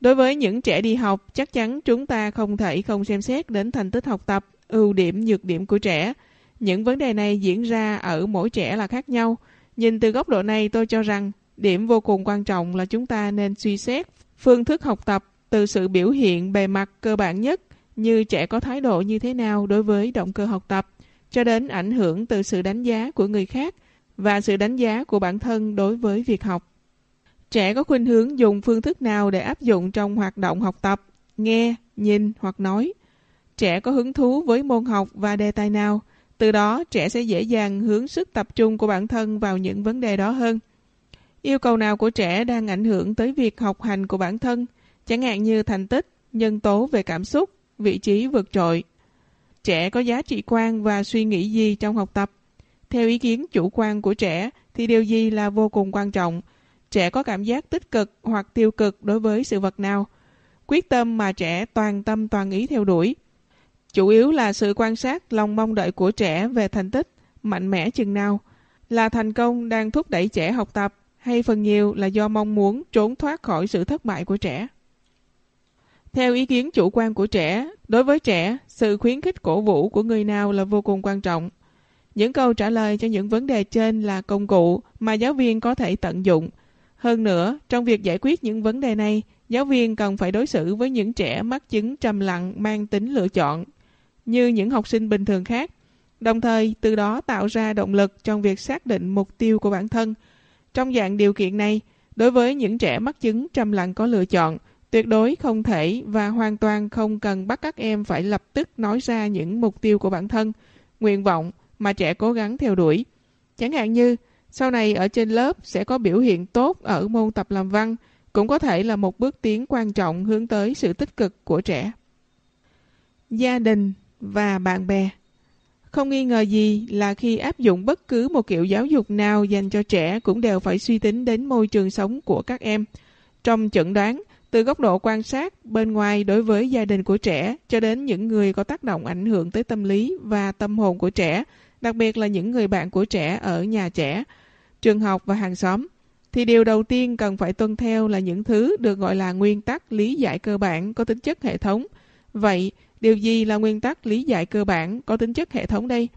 Đối với những trẻ đi học, chắc chắn chúng ta không thể không xem xét đến thành tích học tập, ưu điểm, nhược điểm của trẻ. Những vấn đề này diễn ra ở mỗi trẻ là khác nhau. Nhìn từ góc độ này tôi cho rằng điểm vô cùng quan trọng là chúng ta nên suy xét phương thức học tập từ sự biểu hiện bề mặt cơ bản nhất như trẻ có thái độ như thế nào đối với động cơ học tập cho đến ảnh hưởng từ sự đánh giá của người khác và sự đánh giá của bản thân đối với việc học. Trẻ có khuynh hướng dùng phương thức nào để áp dụng trong hoạt động học tập, nghe, nhìn hoặc nói. Trẻ có hứng thú với môn học và đề tài nào, từ đó trẻ sẽ dễ dàng hướng sức tập trung của bản thân vào những vấn đề đó hơn. Yêu cầu nào của trẻ đang ảnh hưởng tới việc học hành của bản thân, chẳng hạn như thành tích, nhân tố về cảm xúc, vị trí vượt trội. Trẻ có giá trị quan và suy nghĩ gì trong học tập? Theo ý kiến chủ quan của trẻ thì điều gì là vô cùng quan trọng? Trẻ có cảm giác tích cực hoặc tiêu cực đối với sự vật nào? Quyết tâm mà trẻ toàn tâm toàn ý theo đuổi. Chủ yếu là sự quan sát lòng mong đợi của trẻ về thành tích, mạnh mẽ chừng nào. Là thành công đang thúc đẩy trẻ học tập hay phần nhiều là do mong muốn trốn thoát khỏi sự thất bại của trẻ. Theo ý kiến chủ quan của trẻ, đối với trẻ, sự khuyến khích cổ vũ của người nào là vô cùng quan trọng. Những câu trả lời cho những vấn đề trên là công cụ mà giáo viên có thể tận dụng. Hơn nữa, trong việc giải quyết những vấn đề này, giáo viên cần phải đối xử với những trẻ mắc chứng trầm lặng mang tính lựa chọn, như những học sinh bình thường khác, đồng thời từ đó tạo ra động lực trong việc xác định mục tiêu của bản thân. Trong dạng điều kiện này, đối với những trẻ mắc chứng trầm lặng có lựa chọn, tuyệt đối không thể và hoàn toàn không cần bắt các em phải lập tức nói ra những mục tiêu của bản thân, nguyện vọng, mà trẻ cố gắng theo đuổi. Chẳng hạn như, sau này ở trên lớp sẽ có biểu hiện tốt ở môn tập làm văn, cũng có thể là một bước tiến quan trọng hướng tới sự tích cực của trẻ. Gia đình và bạn bè không nghi ngờ gì là khi áp dụng bất cứ một kiểu giáo dục nào dành cho trẻ cũng đều phải suy tính đến môi trường sống của các em. Trong chẩn đoán, từ góc độ quan sát bên ngoài đối với gia đình của trẻ cho đến những người có tác động ảnh hưởng tới tâm lý và tâm hồn của trẻ đặc biệt là những người bạn của trẻ ở nhà trẻ, trường học và hàng xóm, thì điều đầu tiên cần phải tuân theo là những thứ được gọi là nguyên tắc lý giải cơ bản có tính chất hệ thống. Vậy, điều gì là nguyên tắc lý giải cơ bản có tính chất hệ thống đây?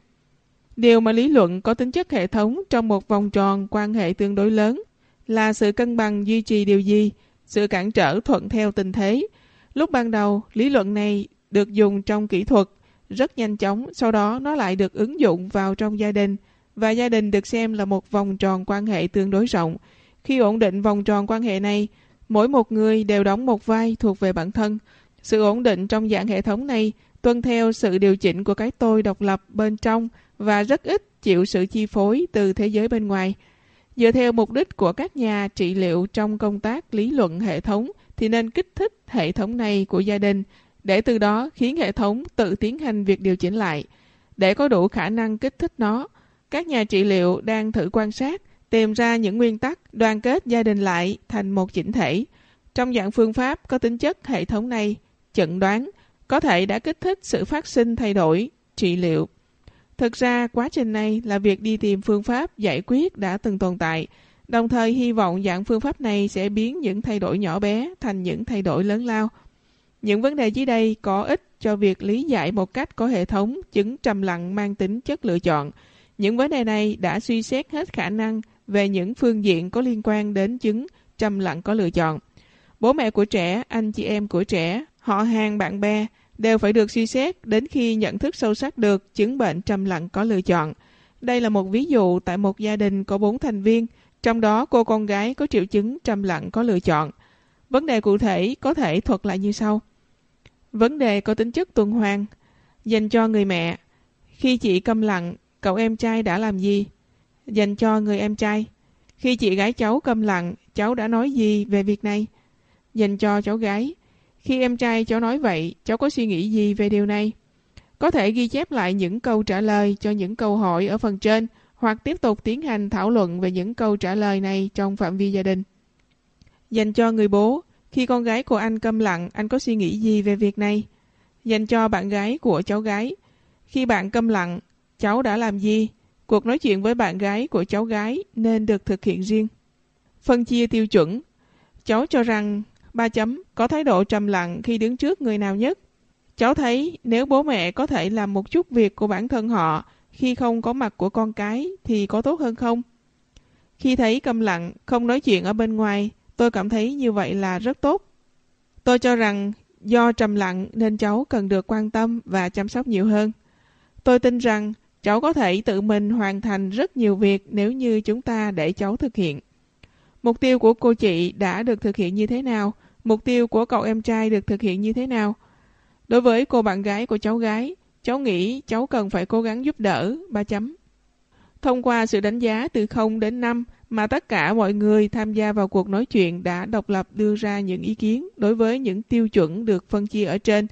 Điều mà lý luận có tính chất hệ thống trong một vòng tròn quan hệ tương đối lớn là sự cân bằng duy trì điều gì? Sự cản trở thuận theo tình thế. Lúc ban đầu, lý luận này được dùng trong kỹ thuật rất nhanh chóng, sau đó nó lại được ứng dụng vào trong gia đình và gia đình được xem là một vòng tròn quan hệ tương đối rộng. Khi ổn định vòng tròn quan hệ này, mỗi một người đều đóng một vai thuộc về bản thân. Sự ổn định trong dạng hệ thống này tuân theo sự điều chỉnh của cái tôi độc lập bên trong và rất ít chịu sự chi phối từ thế giới bên ngoài. Dựa theo mục đích của các nhà trị liệu trong công tác lý luận hệ thống thì nên kích thích hệ thống này của gia đình để từ đó khiến hệ thống tự tiến hành việc điều chỉnh lại. Để có đủ khả năng kích thích nó, các nhà trị liệu đang thử quan sát, tìm ra những nguyên tắc đoàn kết gia đình lại thành một chỉnh thể. Trong dạng phương pháp có tính chất hệ thống này, chẩn đoán có thể đã kích thích sự phát sinh thay đổi, trị liệu. Thực ra, quá trình này là việc đi tìm phương pháp giải quyết đã từng tồn tại, đồng thời hy vọng dạng phương pháp này sẽ biến những thay đổi nhỏ bé thành những thay đổi lớn lao. Những vấn đề dưới đây có ích cho việc lý giải một cách có hệ thống chứng trầm lặng mang tính chất lựa chọn. Những vấn đề này đã suy xét hết khả năng về những phương diện có liên quan đến chứng trầm lặng có lựa chọn. Bố mẹ của trẻ, anh chị em của trẻ, họ hàng bạn bè đều phải được suy xét đến khi nhận thức sâu sắc được chứng bệnh trầm lặng có lựa chọn. Đây là một ví dụ tại một gia đình có bốn thành viên, trong đó cô con gái có triệu chứng trầm lặng có lựa chọn. Vấn đề cụ thể có thể thuật lại như sau. Vấn đề có tính chất tuần hoàn. Dành cho người mẹ. Khi chị câm lặng, cậu em trai đã làm gì? Dành cho người em trai. Khi chị gái cháu câm lặng, cháu đã nói gì về việc này? Dành cho cháu gái. Khi em trai cháu nói vậy, cháu có suy nghĩ gì về điều này? Có thể ghi chép lại những câu trả lời cho những câu hỏi ở phần trên hoặc tiếp tục tiến hành thảo luận về những câu trả lời này trong phạm vi gia đình. Dành cho người bố, khi con gái của anh câm lặng, anh có suy nghĩ gì về việc này? Dành cho bạn gái của cháu gái, khi bạn câm lặng, cháu đã làm gì? Cuộc nói chuyện với bạn gái của cháu gái nên được thực hiện riêng. Phân chia tiêu chuẩn Cháu cho rằng ba chấm có thái độ trầm lặng khi đứng trước người nào nhất. Cháu thấy nếu bố mẹ có thể làm một chút việc của bản thân họ khi không có mặt của con cái thì có tốt hơn không? Khi thấy câm lặng, không nói chuyện ở bên ngoài, tôi cảm thấy như vậy là rất tốt. Tôi cho rằng do trầm lặng nên cháu cần được quan tâm và chăm sóc nhiều hơn. Tôi tin rằng cháu có thể tự mình hoàn thành rất nhiều việc nếu như chúng ta để cháu thực hiện. Mục tiêu của cô chị đã được thực hiện như thế nào? Mục tiêu của cậu em trai được thực hiện như thế nào? Đối với cô bạn gái của cháu gái, cháu nghĩ cháu cần phải cố gắng giúp đỡ, ba chấm. Thông qua sự đánh giá từ 0 đến 5 mà tất cả mọi người tham gia vào cuộc nói chuyện đã độc lập đưa ra những ý kiến đối với những tiêu chuẩn được phân chia ở trên,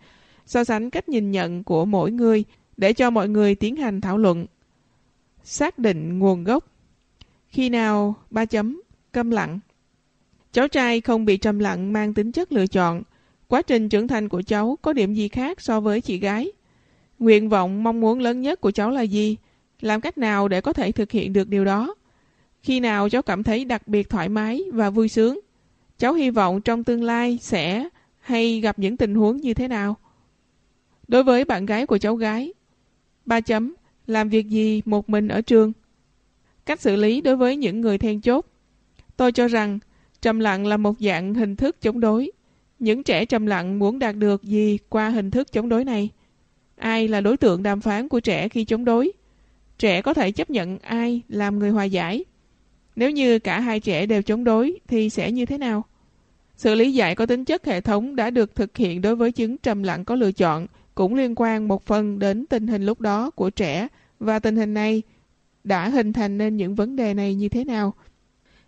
so sánh cách nhìn nhận của mỗi người để cho mọi người tiến hành thảo luận. Xác định nguồn gốc. Khi nào ba chấm câm lặng. Cháu trai không bị trầm lặng mang tính chất lựa chọn. Quá trình trưởng thành của cháu có điểm gì khác so với chị gái? Nguyện vọng mong muốn lớn nhất của cháu là gì? Làm cách nào để có thể thực hiện được điều đó? Khi nào cháu cảm thấy đặc biệt thoải mái và vui sướng? Cháu hy vọng trong tương lai sẽ hay gặp những tình huống như thế nào? Đối với bạn gái của cháu gái, ba chấm, làm việc gì một mình ở trường? Cách xử lý đối với những người then chốt Tôi cho rằng, trầm lặng là một dạng hình thức chống đối. Những trẻ trầm lặng muốn đạt được gì qua hình thức chống đối này? Ai là đối tượng đàm phán của trẻ khi chống đối? Trẻ có thể chấp nhận ai làm người hòa giải? Nếu như cả hai trẻ đều chống đối thì sẽ như thế nào? Sự lý giải có tính chất hệ thống đã được thực hiện đối với chứng trầm lặng có lựa chọn cũng liên quan một phần đến tình hình lúc đó của trẻ và tình hình này đã hình thành nên những vấn đề này như thế nào.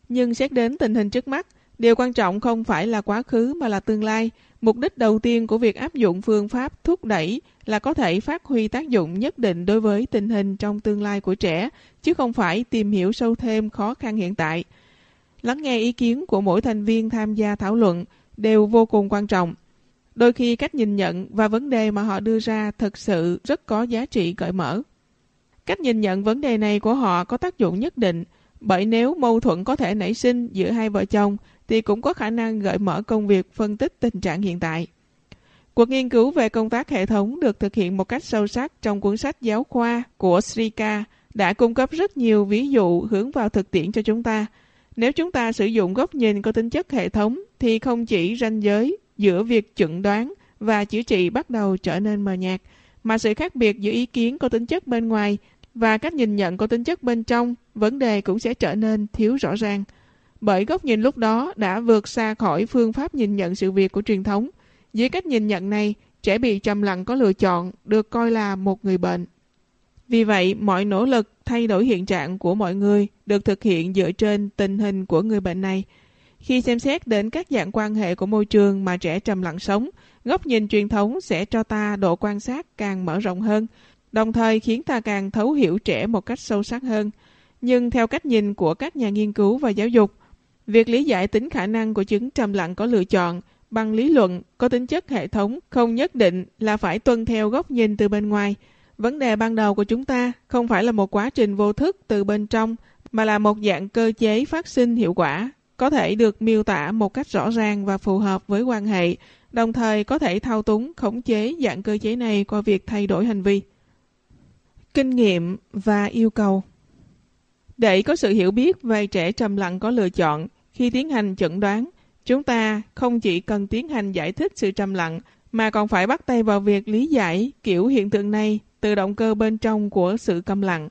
Nhưng xét đến tình hình trước mắt, điều quan trọng không phải là quá khứ mà là tương lai. Mục đích đầu tiên của việc áp dụng phương pháp thúc đẩy là có thể phát huy tác dụng nhất định đối với tình hình trong tương lai của trẻ, chứ không phải tìm hiểu sâu thêm khó khăn hiện tại. Lắng nghe ý kiến của mỗi thành viên tham gia thảo luận đều vô cùng quan trọng. Đôi khi cách nhìn nhận và vấn đề mà họ đưa ra thực sự rất có giá trị cởi mở. Cách nhìn nhận vấn đề này của họ có tác dụng nhất định – bởi nếu mâu thuẫn có thể nảy sinh giữa hai vợ chồng thì cũng có khả năng gợi mở công việc phân tích tình trạng hiện tại. Cuộc nghiên cứu về công tác hệ thống được thực hiện một cách sâu sắc trong cuốn sách giáo khoa của Srika đã cung cấp rất nhiều ví dụ hướng vào thực tiễn cho chúng ta. Nếu chúng ta sử dụng góc nhìn có tính chất hệ thống thì không chỉ ranh giới giữa việc chẩn đoán và chữa trị bắt đầu trở nên mờ nhạt, mà sự khác biệt giữa ý kiến có tính chất bên ngoài và cách nhìn nhận có tính chất bên trong, vấn đề cũng sẽ trở nên thiếu rõ ràng. Bởi góc nhìn lúc đó đã vượt xa khỏi phương pháp nhìn nhận sự việc của truyền thống. Dưới cách nhìn nhận này, trẻ bị trầm lặng có lựa chọn được coi là một người bệnh. Vì vậy, mọi nỗ lực thay đổi hiện trạng của mọi người được thực hiện dựa trên tình hình của người bệnh này. Khi xem xét đến các dạng quan hệ của môi trường mà trẻ trầm lặng sống, góc nhìn truyền thống sẽ cho ta độ quan sát càng mở rộng hơn, đồng thời khiến ta càng thấu hiểu trẻ một cách sâu sắc hơn. Nhưng theo cách nhìn của các nhà nghiên cứu và giáo dục, việc lý giải tính khả năng của chứng trầm lặng có lựa chọn bằng lý luận có tính chất hệ thống không nhất định là phải tuân theo góc nhìn từ bên ngoài. Vấn đề ban đầu của chúng ta không phải là một quá trình vô thức từ bên trong, mà là một dạng cơ chế phát sinh hiệu quả, có thể được miêu tả một cách rõ ràng và phù hợp với quan hệ, đồng thời có thể thao túng khống chế dạng cơ chế này qua việc thay đổi hành vi. Kinh nghiệm và yêu cầu Để có sự hiểu biết về trẻ trầm lặng có lựa chọn, khi tiến hành chẩn đoán, Chúng ta không chỉ cần tiến hành giải thích sự trầm lặng, mà còn phải bắt tay vào việc lý giải kiểu hiện tượng này từ động cơ bên trong của sự câm lặng.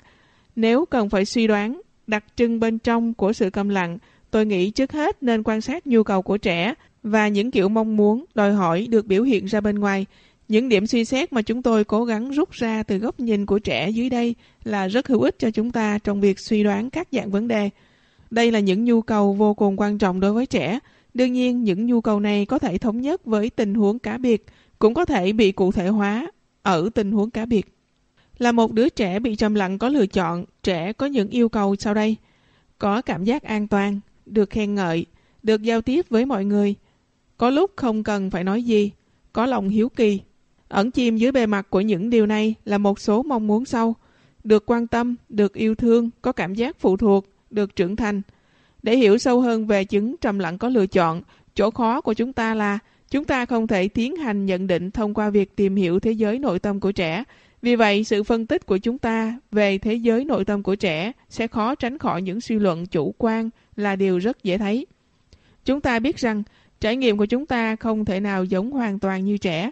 Nếu cần phải suy đoán đặc trưng bên trong của sự câm lặng, tôi nghĩ trước hết nên quan sát nhu cầu của trẻ và những kiểu mong muốn, đòi hỏi được biểu hiện ra bên ngoài. Những điểm suy xét mà chúng tôi cố gắng rút ra từ góc nhìn của trẻ dưới đây là rất hữu ích cho chúng ta trong việc suy đoán các dạng vấn đề. Đây là những nhu cầu vô cùng quan trọng đối với trẻ, Đương nhiên, những nhu cầu này có thể thống nhất với tình huống cá biệt, cũng có thể bị cụ thể hóa ở tình huống cá biệt. Là một đứa trẻ bị trầm lặng có lựa chọn, trẻ có những yêu cầu sau đây. Có cảm giác an toàn, được khen ngợi, được giao tiếp với mọi người. Có lúc không cần phải nói gì, có lòng hiếu kỳ. Ẩn chìm dưới bề mặt của những điều này là một số mong muốn sau. Được quan tâm, được yêu thương, có cảm giác phụ thuộc, được trưởng thành – để hiểu sâu hơn về chứng trầm lặng có lựa chọn, chỗ khó của chúng ta là chúng ta không thể tiến hành nhận định thông qua việc tìm hiểu thế giới nội tâm của trẻ. Vì vậy, sự phân tích của chúng ta về thế giới nội tâm của trẻ sẽ khó tránh khỏi những suy luận chủ quan là điều rất dễ thấy. Chúng ta biết rằng trải nghiệm của chúng ta không thể nào giống hoàn toàn như trẻ.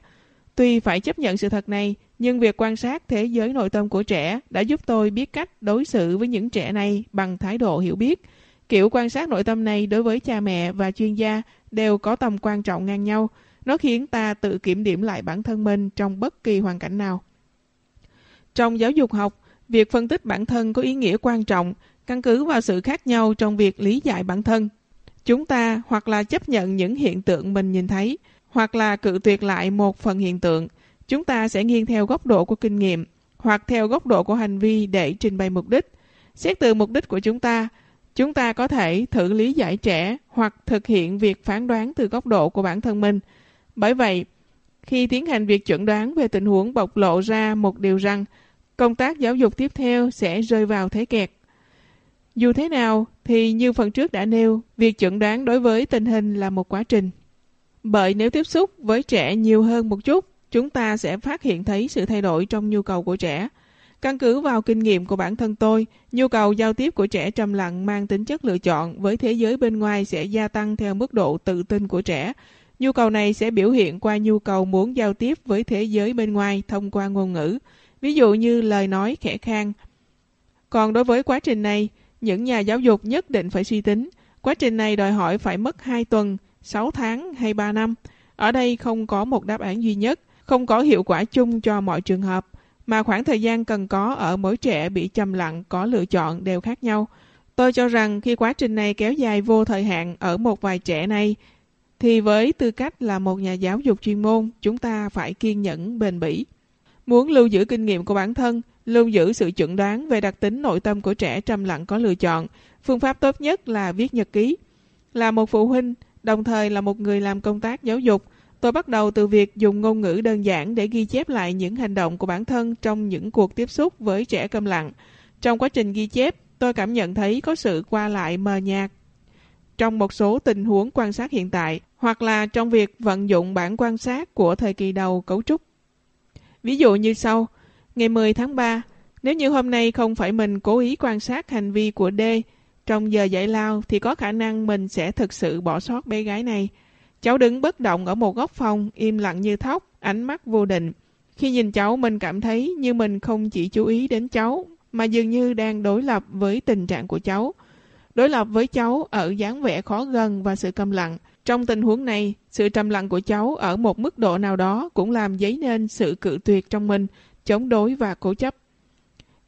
Tuy phải chấp nhận sự thật này, nhưng việc quan sát thế giới nội tâm của trẻ đã giúp tôi biết cách đối xử với những trẻ này bằng thái độ hiểu biết – Kiểu quan sát nội tâm này đối với cha mẹ và chuyên gia đều có tầm quan trọng ngang nhau. Nó khiến ta tự kiểm điểm lại bản thân mình trong bất kỳ hoàn cảnh nào. Trong giáo dục học, việc phân tích bản thân có ý nghĩa quan trọng, căn cứ vào sự khác nhau trong việc lý giải bản thân. Chúng ta hoặc là chấp nhận những hiện tượng mình nhìn thấy, hoặc là cự tuyệt lại một phần hiện tượng. Chúng ta sẽ nghiêng theo góc độ của kinh nghiệm, hoặc theo góc độ của hành vi để trình bày mục đích. Xét từ mục đích của chúng ta, Chúng ta có thể thử lý giải trẻ hoặc thực hiện việc phán đoán từ góc độ của bản thân mình. Bởi vậy, khi tiến hành việc chuẩn đoán về tình huống bộc lộ ra một điều rằng công tác giáo dục tiếp theo sẽ rơi vào thế kẹt. Dù thế nào thì như phần trước đã nêu, việc chuẩn đoán đối với tình hình là một quá trình. Bởi nếu tiếp xúc với trẻ nhiều hơn một chút, chúng ta sẽ phát hiện thấy sự thay đổi trong nhu cầu của trẻ. Căn cứ vào kinh nghiệm của bản thân tôi, nhu cầu giao tiếp của trẻ trầm lặng mang tính chất lựa chọn với thế giới bên ngoài sẽ gia tăng theo mức độ tự tin của trẻ. Nhu cầu này sẽ biểu hiện qua nhu cầu muốn giao tiếp với thế giới bên ngoài thông qua ngôn ngữ, ví dụ như lời nói khẽ khang. Còn đối với quá trình này, những nhà giáo dục nhất định phải suy tính. Quá trình này đòi hỏi phải mất 2 tuần, 6 tháng hay 3 năm. Ở đây không có một đáp án duy nhất, không có hiệu quả chung cho mọi trường hợp mà khoảng thời gian cần có ở mỗi trẻ bị trầm lặng có lựa chọn đều khác nhau. Tôi cho rằng khi quá trình này kéo dài vô thời hạn ở một vài trẻ này, thì với tư cách là một nhà giáo dục chuyên môn, chúng ta phải kiên nhẫn bền bỉ. Muốn lưu giữ kinh nghiệm của bản thân, lưu giữ sự chuẩn đoán về đặc tính nội tâm của trẻ trầm lặng có lựa chọn, phương pháp tốt nhất là viết nhật ký. Là một phụ huynh, đồng thời là một người làm công tác giáo dục, Tôi bắt đầu từ việc dùng ngôn ngữ đơn giản để ghi chép lại những hành động của bản thân trong những cuộc tiếp xúc với trẻ câm lặng. Trong quá trình ghi chép, tôi cảm nhận thấy có sự qua lại mờ nhạt trong một số tình huống quan sát hiện tại hoặc là trong việc vận dụng bản quan sát của thời kỳ đầu cấu trúc. Ví dụ như sau, ngày 10 tháng 3, nếu như hôm nay không phải mình cố ý quan sát hành vi của D trong giờ giải lao thì có khả năng mình sẽ thực sự bỏ sót bé gái này. Cháu đứng bất động ở một góc phòng, im lặng như thóc, ánh mắt vô định. Khi nhìn cháu, mình cảm thấy như mình không chỉ chú ý đến cháu, mà dường như đang đối lập với tình trạng của cháu. Đối lập với cháu ở dáng vẻ khó gần và sự câm lặng. Trong tình huống này, sự trầm lặng của cháu ở một mức độ nào đó cũng làm dấy nên sự cự tuyệt trong mình, chống đối và cố chấp.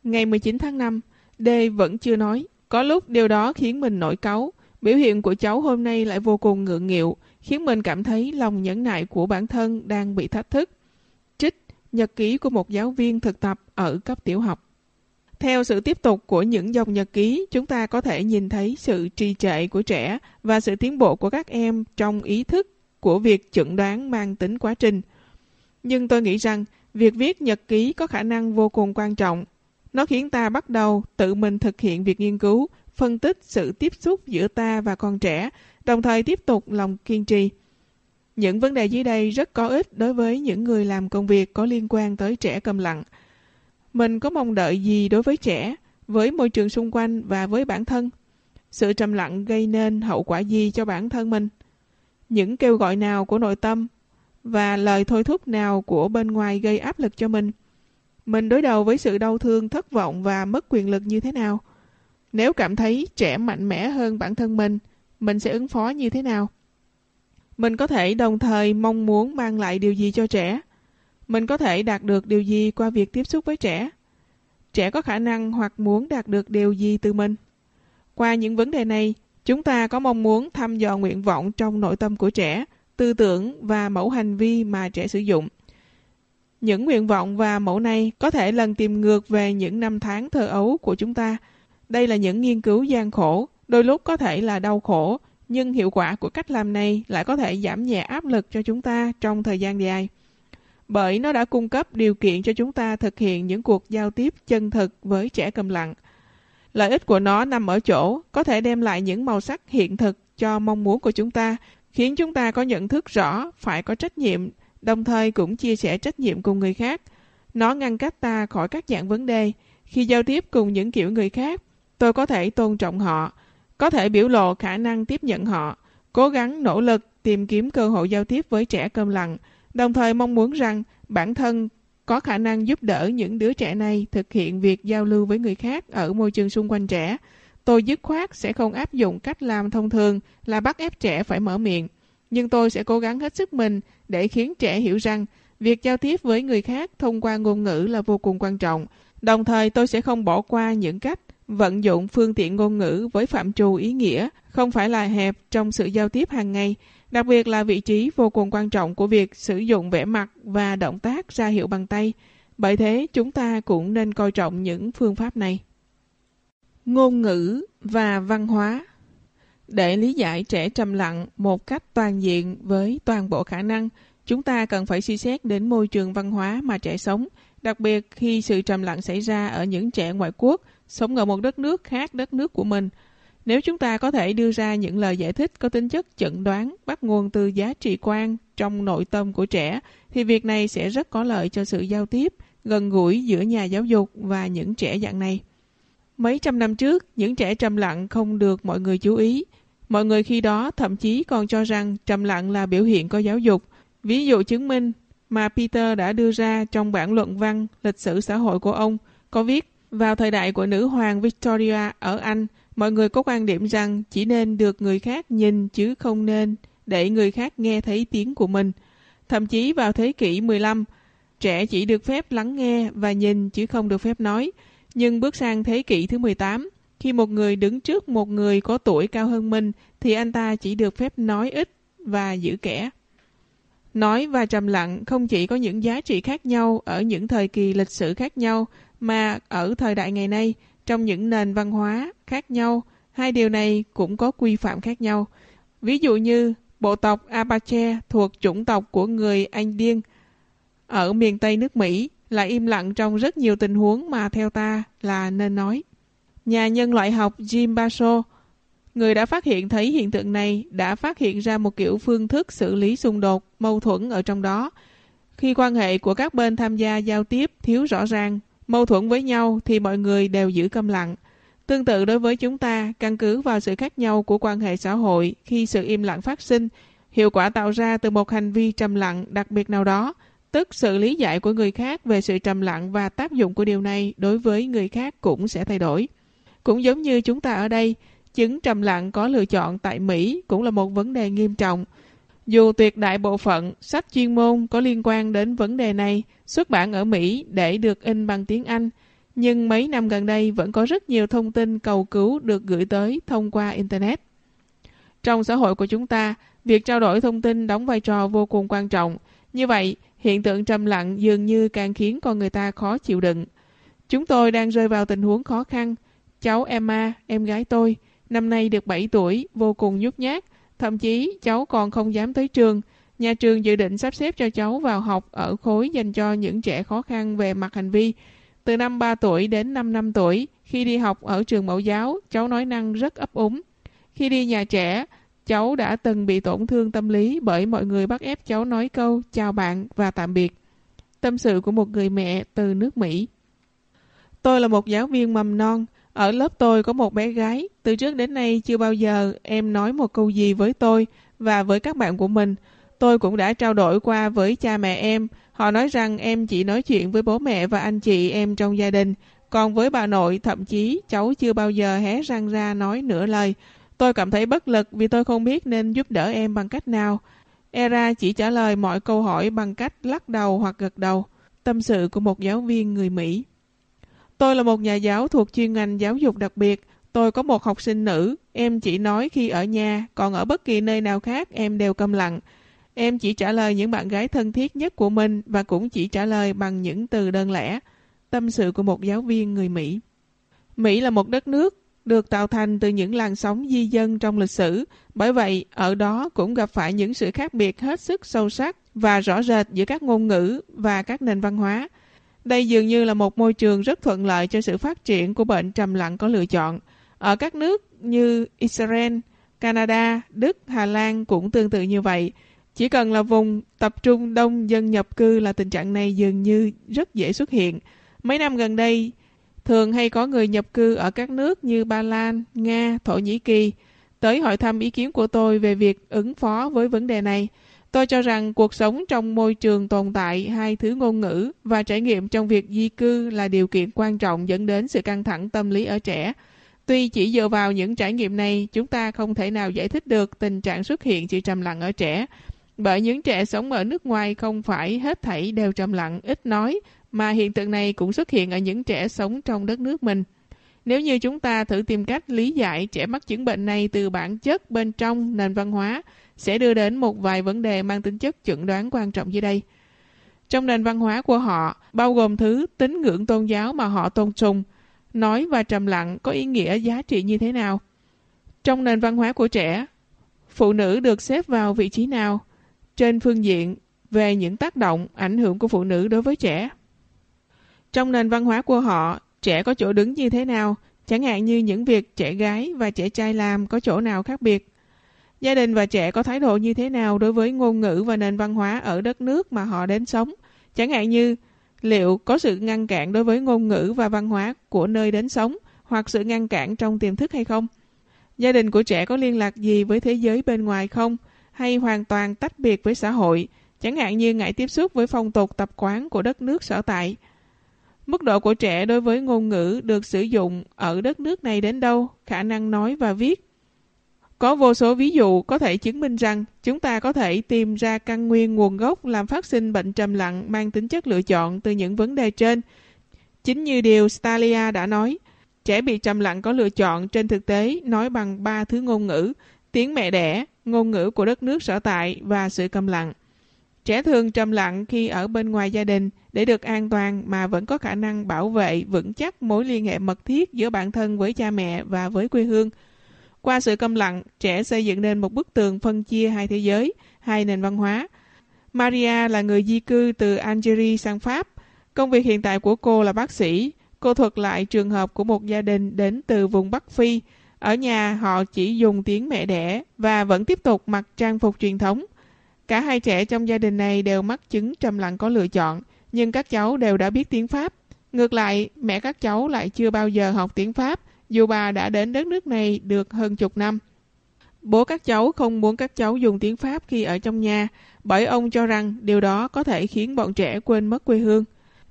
Ngày 19 tháng 5, D vẫn chưa nói. Có lúc điều đó khiến mình nổi cáu. Biểu hiện của cháu hôm nay lại vô cùng ngượng nghịu, khiến mình cảm thấy lòng nhẫn nại của bản thân đang bị thách thức. Trích nhật ký của một giáo viên thực tập ở cấp tiểu học. Theo sự tiếp tục của những dòng nhật ký, chúng ta có thể nhìn thấy sự trì trệ của trẻ và sự tiến bộ của các em trong ý thức của việc chẩn đoán mang tính quá trình. Nhưng tôi nghĩ rằng việc viết nhật ký có khả năng vô cùng quan trọng. Nó khiến ta bắt đầu tự mình thực hiện việc nghiên cứu, phân tích sự tiếp xúc giữa ta và con trẻ, đồng thời tiếp tục lòng kiên trì. Những vấn đề dưới đây rất có ích đối với những người làm công việc có liên quan tới trẻ cầm lặng. Mình có mong đợi gì đối với trẻ, với môi trường xung quanh và với bản thân? Sự trầm lặng gây nên hậu quả gì cho bản thân mình? Những kêu gọi nào của nội tâm và lời thôi thúc nào của bên ngoài gây áp lực cho mình? Mình đối đầu với sự đau thương, thất vọng và mất quyền lực như thế nào? Nếu cảm thấy trẻ mạnh mẽ hơn bản thân mình, mình sẽ ứng phó như thế nào? Mình có thể đồng thời mong muốn mang lại điều gì cho trẻ? Mình có thể đạt được điều gì qua việc tiếp xúc với trẻ? Trẻ có khả năng hoặc muốn đạt được điều gì từ mình? Qua những vấn đề này, chúng ta có mong muốn thăm dò nguyện vọng trong nội tâm của trẻ, tư tưởng và mẫu hành vi mà trẻ sử dụng. Những nguyện vọng và mẫu này có thể lần tìm ngược về những năm tháng thơ ấu của chúng ta. Đây là những nghiên cứu gian khổ, đôi lúc có thể là đau khổ, nhưng hiệu quả của cách làm này lại có thể giảm nhẹ áp lực cho chúng ta trong thời gian dài. Bởi nó đã cung cấp điều kiện cho chúng ta thực hiện những cuộc giao tiếp chân thực với trẻ cầm lặng. Lợi ích của nó nằm ở chỗ có thể đem lại những màu sắc hiện thực cho mong muốn của chúng ta, khiến chúng ta có nhận thức rõ phải có trách nhiệm, đồng thời cũng chia sẻ trách nhiệm cùng người khác. Nó ngăn cách ta khỏi các dạng vấn đề. Khi giao tiếp cùng những kiểu người khác, tôi có thể tôn trọng họ, có thể biểu lộ khả năng tiếp nhận họ, cố gắng nỗ lực tìm kiếm cơ hội giao tiếp với trẻ cơm lặng, đồng thời mong muốn rằng bản thân có khả năng giúp đỡ những đứa trẻ này thực hiện việc giao lưu với người khác ở môi trường xung quanh trẻ. Tôi dứt khoát sẽ không áp dụng cách làm thông thường là bắt ép trẻ phải mở miệng. Nhưng tôi sẽ cố gắng hết sức mình để khiến trẻ hiểu rằng việc giao tiếp với người khác thông qua ngôn ngữ là vô cùng quan trọng. Đồng thời tôi sẽ không bỏ qua những cách vận dụng phương tiện ngôn ngữ với phạm trù ý nghĩa, không phải là hẹp trong sự giao tiếp hàng ngày, đặc biệt là vị trí vô cùng quan trọng của việc sử dụng vẻ mặt và động tác ra hiệu bằng tay. Bởi thế, chúng ta cũng nên coi trọng những phương pháp này. Ngôn ngữ và văn hóa để lý giải trẻ trầm lặng một cách toàn diện với toàn bộ khả năng, chúng ta cần phải suy xét đến môi trường văn hóa mà trẻ sống, đặc biệt khi sự trầm lặng xảy ra ở những trẻ ngoại quốc – sống ở một đất nước khác đất nước của mình. Nếu chúng ta có thể đưa ra những lời giải thích có tính chất chẩn đoán bắt nguồn từ giá trị quan trong nội tâm của trẻ, thì việc này sẽ rất có lợi cho sự giao tiếp, gần gũi giữa nhà giáo dục và những trẻ dạng này. Mấy trăm năm trước, những trẻ trầm lặng không được mọi người chú ý. Mọi người khi đó thậm chí còn cho rằng trầm lặng là biểu hiện có giáo dục. Ví dụ chứng minh mà Peter đã đưa ra trong bản luận văn lịch sử xã hội của ông có viết vào thời đại của nữ hoàng Victoria ở Anh, mọi người có quan điểm rằng chỉ nên được người khác nhìn chứ không nên để người khác nghe thấy tiếng của mình. Thậm chí vào thế kỷ 15, trẻ chỉ được phép lắng nghe và nhìn chứ không được phép nói. Nhưng bước sang thế kỷ thứ 18, khi một người đứng trước một người có tuổi cao hơn mình thì anh ta chỉ được phép nói ít và giữ kẻ. Nói và trầm lặng không chỉ có những giá trị khác nhau ở những thời kỳ lịch sử khác nhau mà ở thời đại ngày nay, trong những nền văn hóa khác nhau, hai điều này cũng có quy phạm khác nhau. Ví dụ như bộ tộc Apache thuộc chủng tộc của người Anh Điên ở miền Tây nước Mỹ là im lặng trong rất nhiều tình huống mà theo ta là nên nói. Nhà nhân loại học Jim Basso, người đã phát hiện thấy hiện tượng này, đã phát hiện ra một kiểu phương thức xử lý xung đột, mâu thuẫn ở trong đó. Khi quan hệ của các bên tham gia giao tiếp thiếu rõ ràng Mâu thuẫn với nhau thì mọi người đều giữ câm lặng. Tương tự đối với chúng ta, căn cứ vào sự khác nhau của quan hệ xã hội khi sự im lặng phát sinh, hiệu quả tạo ra từ một hành vi trầm lặng đặc biệt nào đó, tức sự lý giải của người khác về sự trầm lặng và tác dụng của điều này đối với người khác cũng sẽ thay đổi. Cũng giống như chúng ta ở đây, chứng trầm lặng có lựa chọn tại Mỹ cũng là một vấn đề nghiêm trọng. Dù tuyệt đại bộ phận sách chuyên môn có liên quan đến vấn đề này xuất bản ở Mỹ để được in bằng tiếng Anh, Nhưng mấy năm gần đây vẫn có rất nhiều thông tin cầu cứu được gửi tới thông qua Internet. Trong xã hội của chúng ta, việc trao đổi thông tin đóng vai trò vô cùng quan trọng. Như vậy, hiện tượng trầm lặng dường như càng khiến con người ta khó chịu đựng. Chúng tôi đang rơi vào tình huống khó khăn. Cháu Emma, em gái tôi, năm nay được 7 tuổi, vô cùng nhút nhát. Thậm chí cháu còn không dám tới trường. Nhà trường dự định sắp xếp cho cháu vào học ở khối dành cho những trẻ khó khăn về mặt hành vi. Từ năm 3 tuổi đến 5 năm tuổi, khi đi học ở trường mẫu giáo, cháu nói năng rất ấp úng. Khi đi nhà trẻ, cháu đã từng bị tổn thương tâm lý bởi mọi người bắt ép cháu nói câu chào bạn và tạm biệt. Tâm sự của một người mẹ từ nước Mỹ. Tôi là một giáo viên mầm non. Ở lớp tôi có một bé gái. Từ trước đến nay chưa bao giờ em nói một câu gì với tôi và với các bạn của mình. Tôi cũng đã trao đổi qua với cha mẹ em. Họ nói rằng em chỉ nói chuyện với bố mẹ và anh chị em trong gia đình. Còn với bà nội, thậm chí cháu chưa bao giờ hé răng ra nói nửa lời. Tôi cảm thấy bất lực vì tôi không biết nên giúp đỡ em bằng cách nào. Era chỉ trả lời mọi câu hỏi bằng cách lắc đầu hoặc gật đầu. Tâm sự của một giáo viên người Mỹ. Tôi là một nhà giáo thuộc chuyên ngành giáo dục đặc biệt. Tôi có một học sinh nữ. Em chỉ nói khi ở nhà, còn ở bất kỳ nơi nào khác em đều câm lặng. Em chỉ trả lời những bạn gái thân thiết nhất của mình và cũng chỉ trả lời bằng những từ đơn lẻ. Tâm sự của một giáo viên người Mỹ. Mỹ là một đất nước được tạo thành từ những làn sóng di dân trong lịch sử. Bởi vậy, ở đó cũng gặp phải những sự khác biệt hết sức sâu sắc và rõ rệt giữa các ngôn ngữ và các nền văn hóa. Đây dường như là một môi trường rất thuận lợi cho sự phát triển của bệnh trầm lặng có lựa chọn. Ở các nước như Israel, Canada, Đức, Hà Lan cũng tương tự như vậy. Chỉ cần là vùng tập trung đông dân nhập cư là tình trạng này dường như rất dễ xuất hiện. Mấy năm gần đây, thường hay có người nhập cư ở các nước như Ba Lan, Nga, Thổ Nhĩ Kỳ tới hỏi thăm ý kiến của tôi về việc ứng phó với vấn đề này. Tôi cho rằng cuộc sống trong môi trường tồn tại hai thứ ngôn ngữ và trải nghiệm trong việc di cư là điều kiện quan trọng dẫn đến sự căng thẳng tâm lý ở trẻ. Tuy chỉ dựa vào những trải nghiệm này, chúng ta không thể nào giải thích được tình trạng xuất hiện sự trầm lặng ở trẻ. Bởi những trẻ sống ở nước ngoài không phải hết thảy đều trầm lặng, ít nói, mà hiện tượng này cũng xuất hiện ở những trẻ sống trong đất nước mình. Nếu như chúng ta thử tìm cách lý giải trẻ mắc chứng bệnh này từ bản chất bên trong nền văn hóa, sẽ đưa đến một vài vấn đề mang tính chất chẩn đoán quan trọng dưới đây. Trong nền văn hóa của họ, bao gồm thứ tín ngưỡng tôn giáo mà họ tôn sùng, nói và trầm lặng có ý nghĩa giá trị như thế nào. Trong nền văn hóa của trẻ, phụ nữ được xếp vào vị trí nào trên phương diện về những tác động, ảnh hưởng của phụ nữ đối với trẻ. Trong nền văn hóa của họ, trẻ có chỗ đứng như thế nào, chẳng hạn như những việc trẻ gái và trẻ trai làm có chỗ nào khác biệt. Gia đình và trẻ có thái độ như thế nào đối với ngôn ngữ và nền văn hóa ở đất nước mà họ đến sống, chẳng hạn như liệu có sự ngăn cản đối với ngôn ngữ và văn hóa của nơi đến sống hoặc sự ngăn cản trong tiềm thức hay không? Gia đình của trẻ có liên lạc gì với thế giới bên ngoài không? Hay hoàn toàn tách biệt với xã hội, chẳng hạn như ngại tiếp xúc với phong tục tập quán của đất nước sở tại? Mức độ của trẻ đối với ngôn ngữ được sử dụng ở đất nước này đến đâu, khả năng nói và viết. Có vô số ví dụ có thể chứng minh rằng chúng ta có thể tìm ra căn nguyên nguồn gốc làm phát sinh bệnh trầm lặng mang tính chất lựa chọn từ những vấn đề trên. Chính như điều Stalia đã nói, trẻ bị trầm lặng có lựa chọn trên thực tế nói bằng ba thứ ngôn ngữ, tiếng mẹ đẻ, ngôn ngữ của đất nước sở tại và sự câm lặng. Trẻ thường trầm lặng khi ở bên ngoài gia đình để được an toàn mà vẫn có khả năng bảo vệ vững chắc mối liên hệ mật thiết giữa bản thân với cha mẹ và với quê hương. Qua sự câm lặng, trẻ xây dựng nên một bức tường phân chia hai thế giới, hai nền văn hóa. Maria là người di cư từ Algeria sang Pháp. Công việc hiện tại của cô là bác sĩ. Cô thuật lại trường hợp của một gia đình đến từ vùng Bắc Phi. Ở nhà họ chỉ dùng tiếng mẹ đẻ và vẫn tiếp tục mặc trang phục truyền thống – Cả hai trẻ trong gia đình này đều mắc chứng trầm lặng có lựa chọn, nhưng các cháu đều đã biết tiếng Pháp. Ngược lại, mẹ các cháu lại chưa bao giờ học tiếng Pháp, dù bà đã đến đất nước này được hơn chục năm. Bố các cháu không muốn các cháu dùng tiếng Pháp khi ở trong nhà, bởi ông cho rằng điều đó có thể khiến bọn trẻ quên mất quê hương.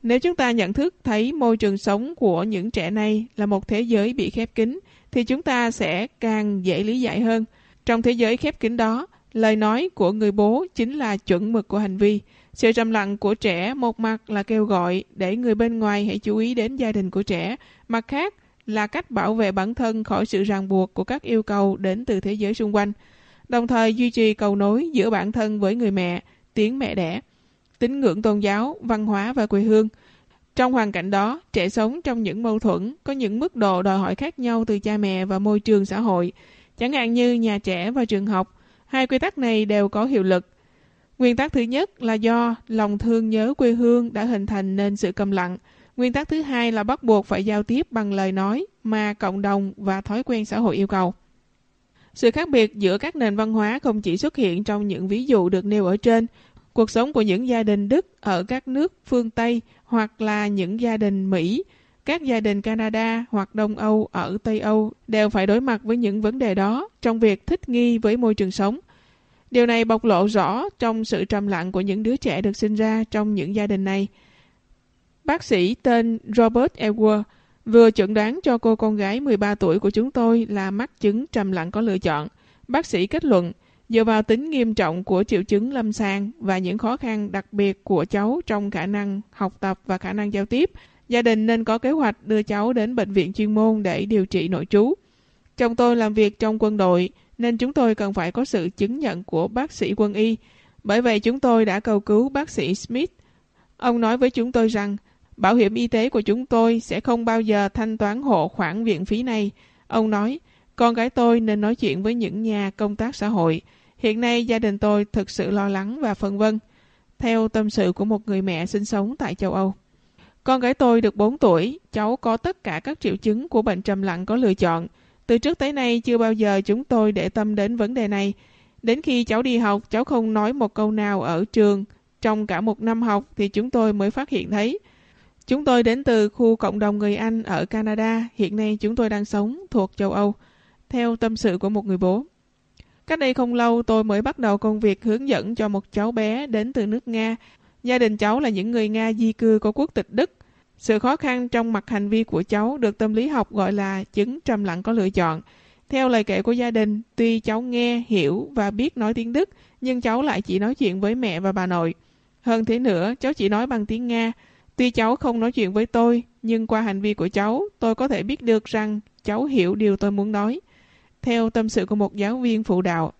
Nếu chúng ta nhận thức thấy môi trường sống của những trẻ này là một thế giới bị khép kín, thì chúng ta sẽ càng dễ lý giải hơn. Trong thế giới khép kín đó, Lời nói của người bố chính là chuẩn mực của hành vi. Sự trầm lặng của trẻ một mặt là kêu gọi để người bên ngoài hãy chú ý đến gia đình của trẻ, mặt khác là cách bảo vệ bản thân khỏi sự ràng buộc của các yêu cầu đến từ thế giới xung quanh, đồng thời duy trì cầu nối giữa bản thân với người mẹ, tiếng mẹ đẻ, tín ngưỡng tôn giáo, văn hóa và quê hương. Trong hoàn cảnh đó, trẻ sống trong những mâu thuẫn, có những mức độ đòi hỏi khác nhau từ cha mẹ và môi trường xã hội, chẳng hạn như nhà trẻ và trường học. Hai quy tắc này đều có hiệu lực. Nguyên tắc thứ nhất là do lòng thương nhớ quê hương đã hình thành nên sự câm lặng. Nguyên tắc thứ hai là bắt buộc phải giao tiếp bằng lời nói mà cộng đồng và thói quen xã hội yêu cầu. Sự khác biệt giữa các nền văn hóa không chỉ xuất hiện trong những ví dụ được nêu ở trên. Cuộc sống của những gia đình Đức ở các nước phương Tây hoặc là những gia đình Mỹ, các gia đình Canada hoặc Đông Âu ở Tây Âu đều phải đối mặt với những vấn đề đó trong việc thích nghi với môi trường sống. Điều này bộc lộ rõ trong sự trầm lặng của những đứa trẻ được sinh ra trong những gia đình này. Bác sĩ tên Robert Edward vừa chẩn đoán cho cô con gái 13 tuổi của chúng tôi là mắc chứng trầm lặng có lựa chọn. Bác sĩ kết luận, dựa vào tính nghiêm trọng của triệu chứng lâm sàng và những khó khăn đặc biệt của cháu trong khả năng học tập và khả năng giao tiếp, gia đình nên có kế hoạch đưa cháu đến bệnh viện chuyên môn để điều trị nội trú. Chồng tôi làm việc trong quân đội, nên chúng tôi cần phải có sự chứng nhận của bác sĩ quân y. Bởi vậy chúng tôi đã cầu cứu bác sĩ Smith. Ông nói với chúng tôi rằng, bảo hiểm y tế của chúng tôi sẽ không bao giờ thanh toán hộ khoản viện phí này. Ông nói, con gái tôi nên nói chuyện với những nhà công tác xã hội. Hiện nay gia đình tôi thực sự lo lắng và phân vân. Theo tâm sự của một người mẹ sinh sống tại châu Âu. Con gái tôi được 4 tuổi, cháu có tất cả các triệu chứng của bệnh trầm lặng có lựa chọn. Từ trước tới nay chưa bao giờ chúng tôi để tâm đến vấn đề này. Đến khi cháu đi học, cháu không nói một câu nào ở trường. Trong cả một năm học thì chúng tôi mới phát hiện thấy. Chúng tôi đến từ khu cộng đồng người Anh ở Canada. Hiện nay chúng tôi đang sống thuộc châu Âu. Theo tâm sự của một người bố. Cách đây không lâu tôi mới bắt đầu công việc hướng dẫn cho một cháu bé đến từ nước Nga. Gia đình cháu là những người Nga di cư có quốc tịch Đức. Sự khó khăn trong mặt hành vi của cháu được tâm lý học gọi là chứng trầm lặng có lựa chọn. Theo lời kể của gia đình, tuy cháu nghe, hiểu và biết nói tiếng Đức, nhưng cháu lại chỉ nói chuyện với mẹ và bà nội. Hơn thế nữa, cháu chỉ nói bằng tiếng Nga. Tuy cháu không nói chuyện với tôi, nhưng qua hành vi của cháu, tôi có thể biết được rằng cháu hiểu điều tôi muốn nói. Theo tâm sự của một giáo viên phụ đạo,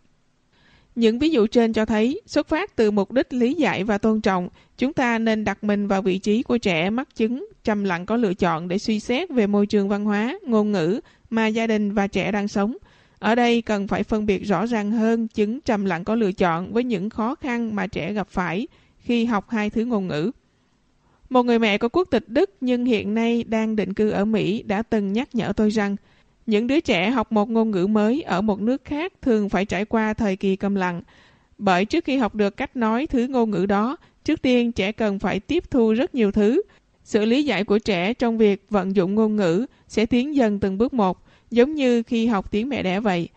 những ví dụ trên cho thấy, xuất phát từ mục đích lý giải và tôn trọng, chúng ta nên đặt mình vào vị trí của trẻ mắc chứng, trầm lặng có lựa chọn để suy xét về môi trường văn hóa, ngôn ngữ mà gia đình và trẻ đang sống. Ở đây cần phải phân biệt rõ ràng hơn chứng trầm lặng có lựa chọn với những khó khăn mà trẻ gặp phải khi học hai thứ ngôn ngữ. Một người mẹ có quốc tịch Đức nhưng hiện nay đang định cư ở Mỹ đã từng nhắc nhở tôi rằng những đứa trẻ học một ngôn ngữ mới ở một nước khác thường phải trải qua thời kỳ câm lặng. Bởi trước khi học được cách nói thứ ngôn ngữ đó, trước tiên trẻ cần phải tiếp thu rất nhiều thứ. Sự lý giải của trẻ trong việc vận dụng ngôn ngữ sẽ tiến dần từng bước một, giống như khi học tiếng mẹ đẻ vậy.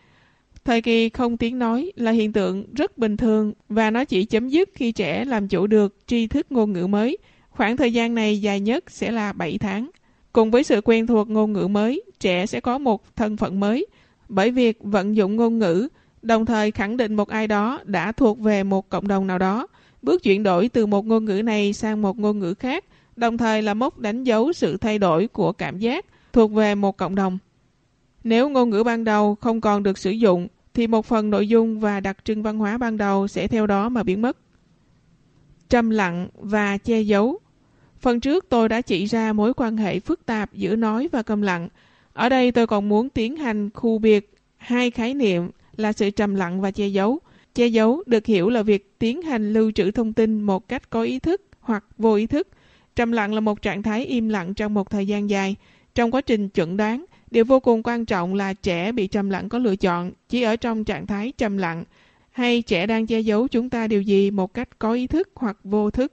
Thời kỳ không tiếng nói là hiện tượng rất bình thường và nó chỉ chấm dứt khi trẻ làm chủ được tri thức ngôn ngữ mới. Khoảng thời gian này dài nhất sẽ là 7 tháng. Cùng với sự quen thuộc ngôn ngữ mới, trẻ sẽ có một thân phận mới. Bởi việc vận dụng ngôn ngữ, đồng thời khẳng định một ai đó đã thuộc về một cộng đồng nào đó. Bước chuyển đổi từ một ngôn ngữ này sang một ngôn ngữ khác, đồng thời là mốc đánh dấu sự thay đổi của cảm giác thuộc về một cộng đồng. Nếu ngôn ngữ ban đầu không còn được sử dụng, thì một phần nội dung và đặc trưng văn hóa ban đầu sẽ theo đó mà biến mất. Trầm lặng và che giấu Phần trước tôi đã chỉ ra mối quan hệ phức tạp giữa nói và câm lặng. Ở đây tôi còn muốn tiến hành khu biệt hai khái niệm là sự trầm lặng và che giấu. Che giấu được hiểu là việc tiến hành lưu trữ thông tin một cách có ý thức hoặc vô ý thức. Trầm lặng là một trạng thái im lặng trong một thời gian dài. Trong quá trình chuẩn đoán, điều vô cùng quan trọng là trẻ bị trầm lặng có lựa chọn chỉ ở trong trạng thái trầm lặng hay trẻ đang che giấu chúng ta điều gì một cách có ý thức hoặc vô thức.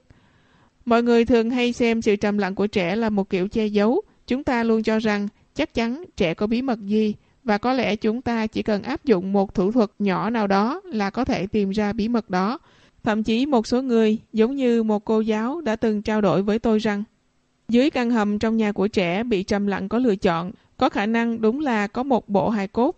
Mọi người thường hay xem sự trầm lặng của trẻ là một kiểu che giấu. Chúng ta luôn cho rằng chắc chắn trẻ có bí mật gì và có lẽ chúng ta chỉ cần áp dụng một thủ thuật nhỏ nào đó là có thể tìm ra bí mật đó. Thậm chí một số người, giống như một cô giáo đã từng trao đổi với tôi rằng dưới căn hầm trong nhà của trẻ bị trầm lặng có lựa chọn, có khả năng đúng là có một bộ hài cốt.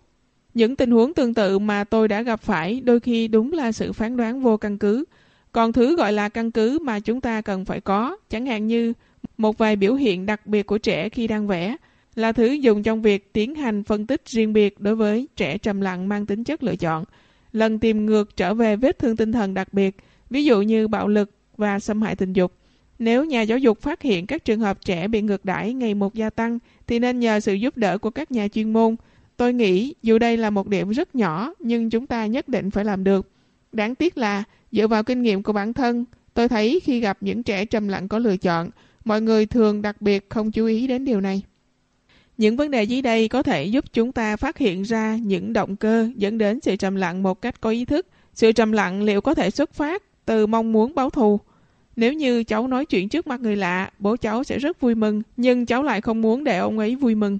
Những tình huống tương tự mà tôi đã gặp phải đôi khi đúng là sự phán đoán vô căn cứ. Còn thứ gọi là căn cứ mà chúng ta cần phải có, chẳng hạn như một vài biểu hiện đặc biệt của trẻ khi đang vẽ, là thứ dùng trong việc tiến hành phân tích riêng biệt đối với trẻ trầm lặng mang tính chất lựa chọn. Lần tìm ngược trở về vết thương tinh thần đặc biệt, ví dụ như bạo lực và xâm hại tình dục. Nếu nhà giáo dục phát hiện các trường hợp trẻ bị ngược đãi ngày một gia tăng, thì nên nhờ sự giúp đỡ của các nhà chuyên môn. Tôi nghĩ dù đây là một điểm rất nhỏ, nhưng chúng ta nhất định phải làm được. Đáng tiếc là, dựa vào kinh nghiệm của bản thân, tôi thấy khi gặp những trẻ trầm lặng có lựa chọn, mọi người thường đặc biệt không chú ý đến điều này. Những vấn đề dưới đây có thể giúp chúng ta phát hiện ra những động cơ dẫn đến sự trầm lặng một cách có ý thức. Sự trầm lặng liệu có thể xuất phát từ mong muốn báo thù? Nếu như cháu nói chuyện trước mặt người lạ, bố cháu sẽ rất vui mừng, nhưng cháu lại không muốn để ông ấy vui mừng.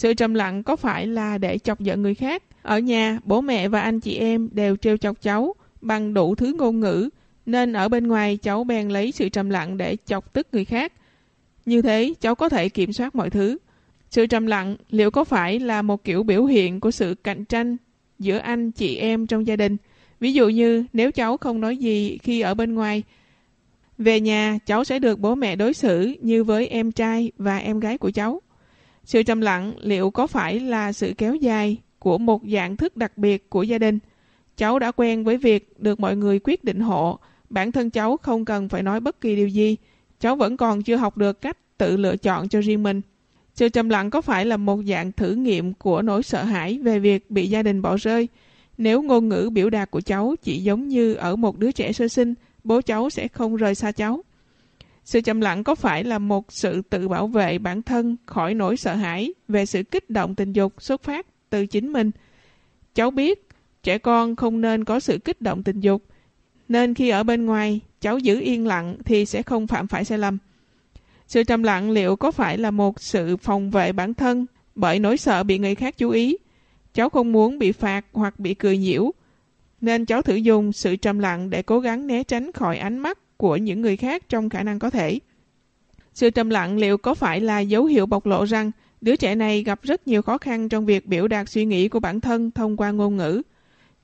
Sự trầm lặng có phải là để chọc giận người khác? Ở nhà, bố mẹ và anh chị em đều trêu chọc cháu bằng đủ thứ ngôn ngữ, nên ở bên ngoài cháu bèn lấy sự trầm lặng để chọc tức người khác. Như thế, cháu có thể kiểm soát mọi thứ. Sự trầm lặng liệu có phải là một kiểu biểu hiện của sự cạnh tranh giữa anh chị em trong gia đình? Ví dụ như nếu cháu không nói gì khi ở bên ngoài, về nhà cháu sẽ được bố mẹ đối xử như với em trai và em gái của cháu. Sự trầm lặng liệu có phải là sự kéo dài của một dạng thức đặc biệt của gia đình? Cháu đã quen với việc được mọi người quyết định hộ, bản thân cháu không cần phải nói bất kỳ điều gì. Cháu vẫn còn chưa học được cách tự lựa chọn cho riêng mình. Sự trầm lặng có phải là một dạng thử nghiệm của nỗi sợ hãi về việc bị gia đình bỏ rơi? Nếu ngôn ngữ biểu đạt của cháu chỉ giống như ở một đứa trẻ sơ sinh, bố cháu sẽ không rời xa cháu. Sự trầm lặng có phải là một sự tự bảo vệ bản thân khỏi nỗi sợ hãi về sự kích động tình dục xuất phát từ chính mình? Cháu biết trẻ con không nên có sự kích động tình dục, nên khi ở bên ngoài cháu giữ yên lặng thì sẽ không phạm phải sai lầm. Sự trầm lặng liệu có phải là một sự phòng vệ bản thân bởi nỗi sợ bị người khác chú ý? Cháu không muốn bị phạt hoặc bị cười nhiễu, nên cháu thử dùng sự trầm lặng để cố gắng né tránh khỏi ánh mắt của những người khác trong khả năng có thể. Sự trầm lặng liệu có phải là dấu hiệu bộc lộ rằng đứa trẻ này gặp rất nhiều khó khăn trong việc biểu đạt suy nghĩ của bản thân thông qua ngôn ngữ?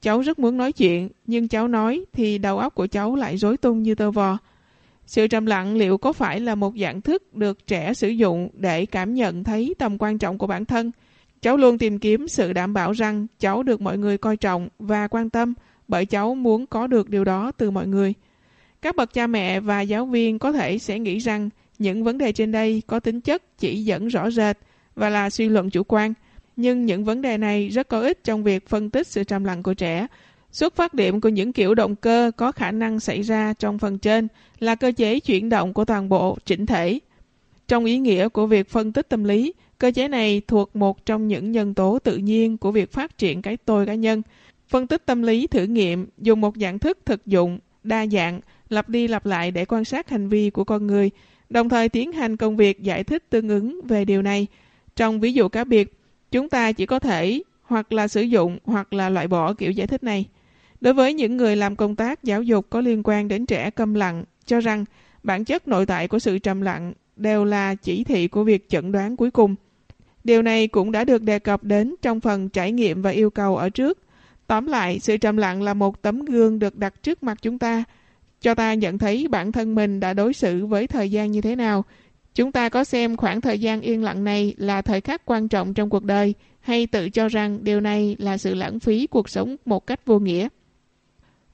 Cháu rất muốn nói chuyện, nhưng cháu nói thì đầu óc của cháu lại rối tung như tơ vò. Sự trầm lặng liệu có phải là một dạng thức được trẻ sử dụng để cảm nhận thấy tầm quan trọng của bản thân? Cháu luôn tìm kiếm sự đảm bảo rằng cháu được mọi người coi trọng và quan tâm bởi cháu muốn có được điều đó từ mọi người. Các bậc cha mẹ và giáo viên có thể sẽ nghĩ rằng những vấn đề trên đây có tính chất chỉ dẫn rõ rệt và là suy luận chủ quan, nhưng những vấn đề này rất có ích trong việc phân tích sự trầm lặng của trẻ. Xuất phát điểm của những kiểu động cơ có khả năng xảy ra trong phần trên là cơ chế chuyển động của toàn bộ chỉnh thể. Trong ý nghĩa của việc phân tích tâm lý, cơ chế này thuộc một trong những nhân tố tự nhiên của việc phát triển cái tôi cá nhân. Phân tích tâm lý thử nghiệm dùng một dạng thức thực dụng, đa dạng, lặp đi lặp lại để quan sát hành vi của con người, đồng thời tiến hành công việc giải thích tương ứng về điều này. Trong ví dụ cá biệt, chúng ta chỉ có thể hoặc là sử dụng hoặc là loại bỏ kiểu giải thích này. Đối với những người làm công tác giáo dục có liên quan đến trẻ câm lặng, cho rằng bản chất nội tại của sự trầm lặng đều là chỉ thị của việc chẩn đoán cuối cùng. Điều này cũng đã được đề cập đến trong phần trải nghiệm và yêu cầu ở trước. Tóm lại, sự trầm lặng là một tấm gương được đặt trước mặt chúng ta, cho ta nhận thấy bản thân mình đã đối xử với thời gian như thế nào. Chúng ta có xem khoảng thời gian yên lặng này là thời khắc quan trọng trong cuộc đời, hay tự cho rằng điều này là sự lãng phí cuộc sống một cách vô nghĩa.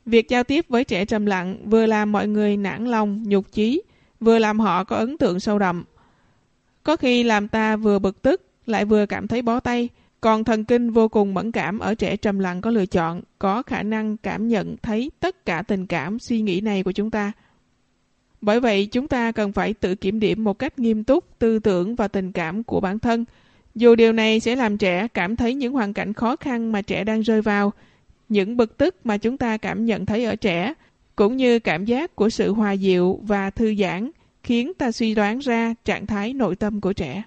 Việc giao tiếp với trẻ trầm lặng vừa làm mọi người nản lòng, nhục chí, vừa làm họ có ấn tượng sâu đậm. Có khi làm ta vừa bực tức, lại vừa cảm thấy bó tay, còn thần kinh vô cùng mẫn cảm ở trẻ trầm lặng có lựa chọn, có khả năng cảm nhận thấy tất cả tình cảm, suy nghĩ này của chúng ta. Bởi vậy, chúng ta cần phải tự kiểm điểm một cách nghiêm túc tư tưởng và tình cảm của bản thân. Dù điều này sẽ làm trẻ cảm thấy những hoàn cảnh khó khăn mà trẻ đang rơi vào, những bực tức mà chúng ta cảm nhận thấy ở trẻ, cũng như cảm giác của sự hòa dịu và thư giãn, khiến ta suy đoán ra trạng thái nội tâm của trẻ.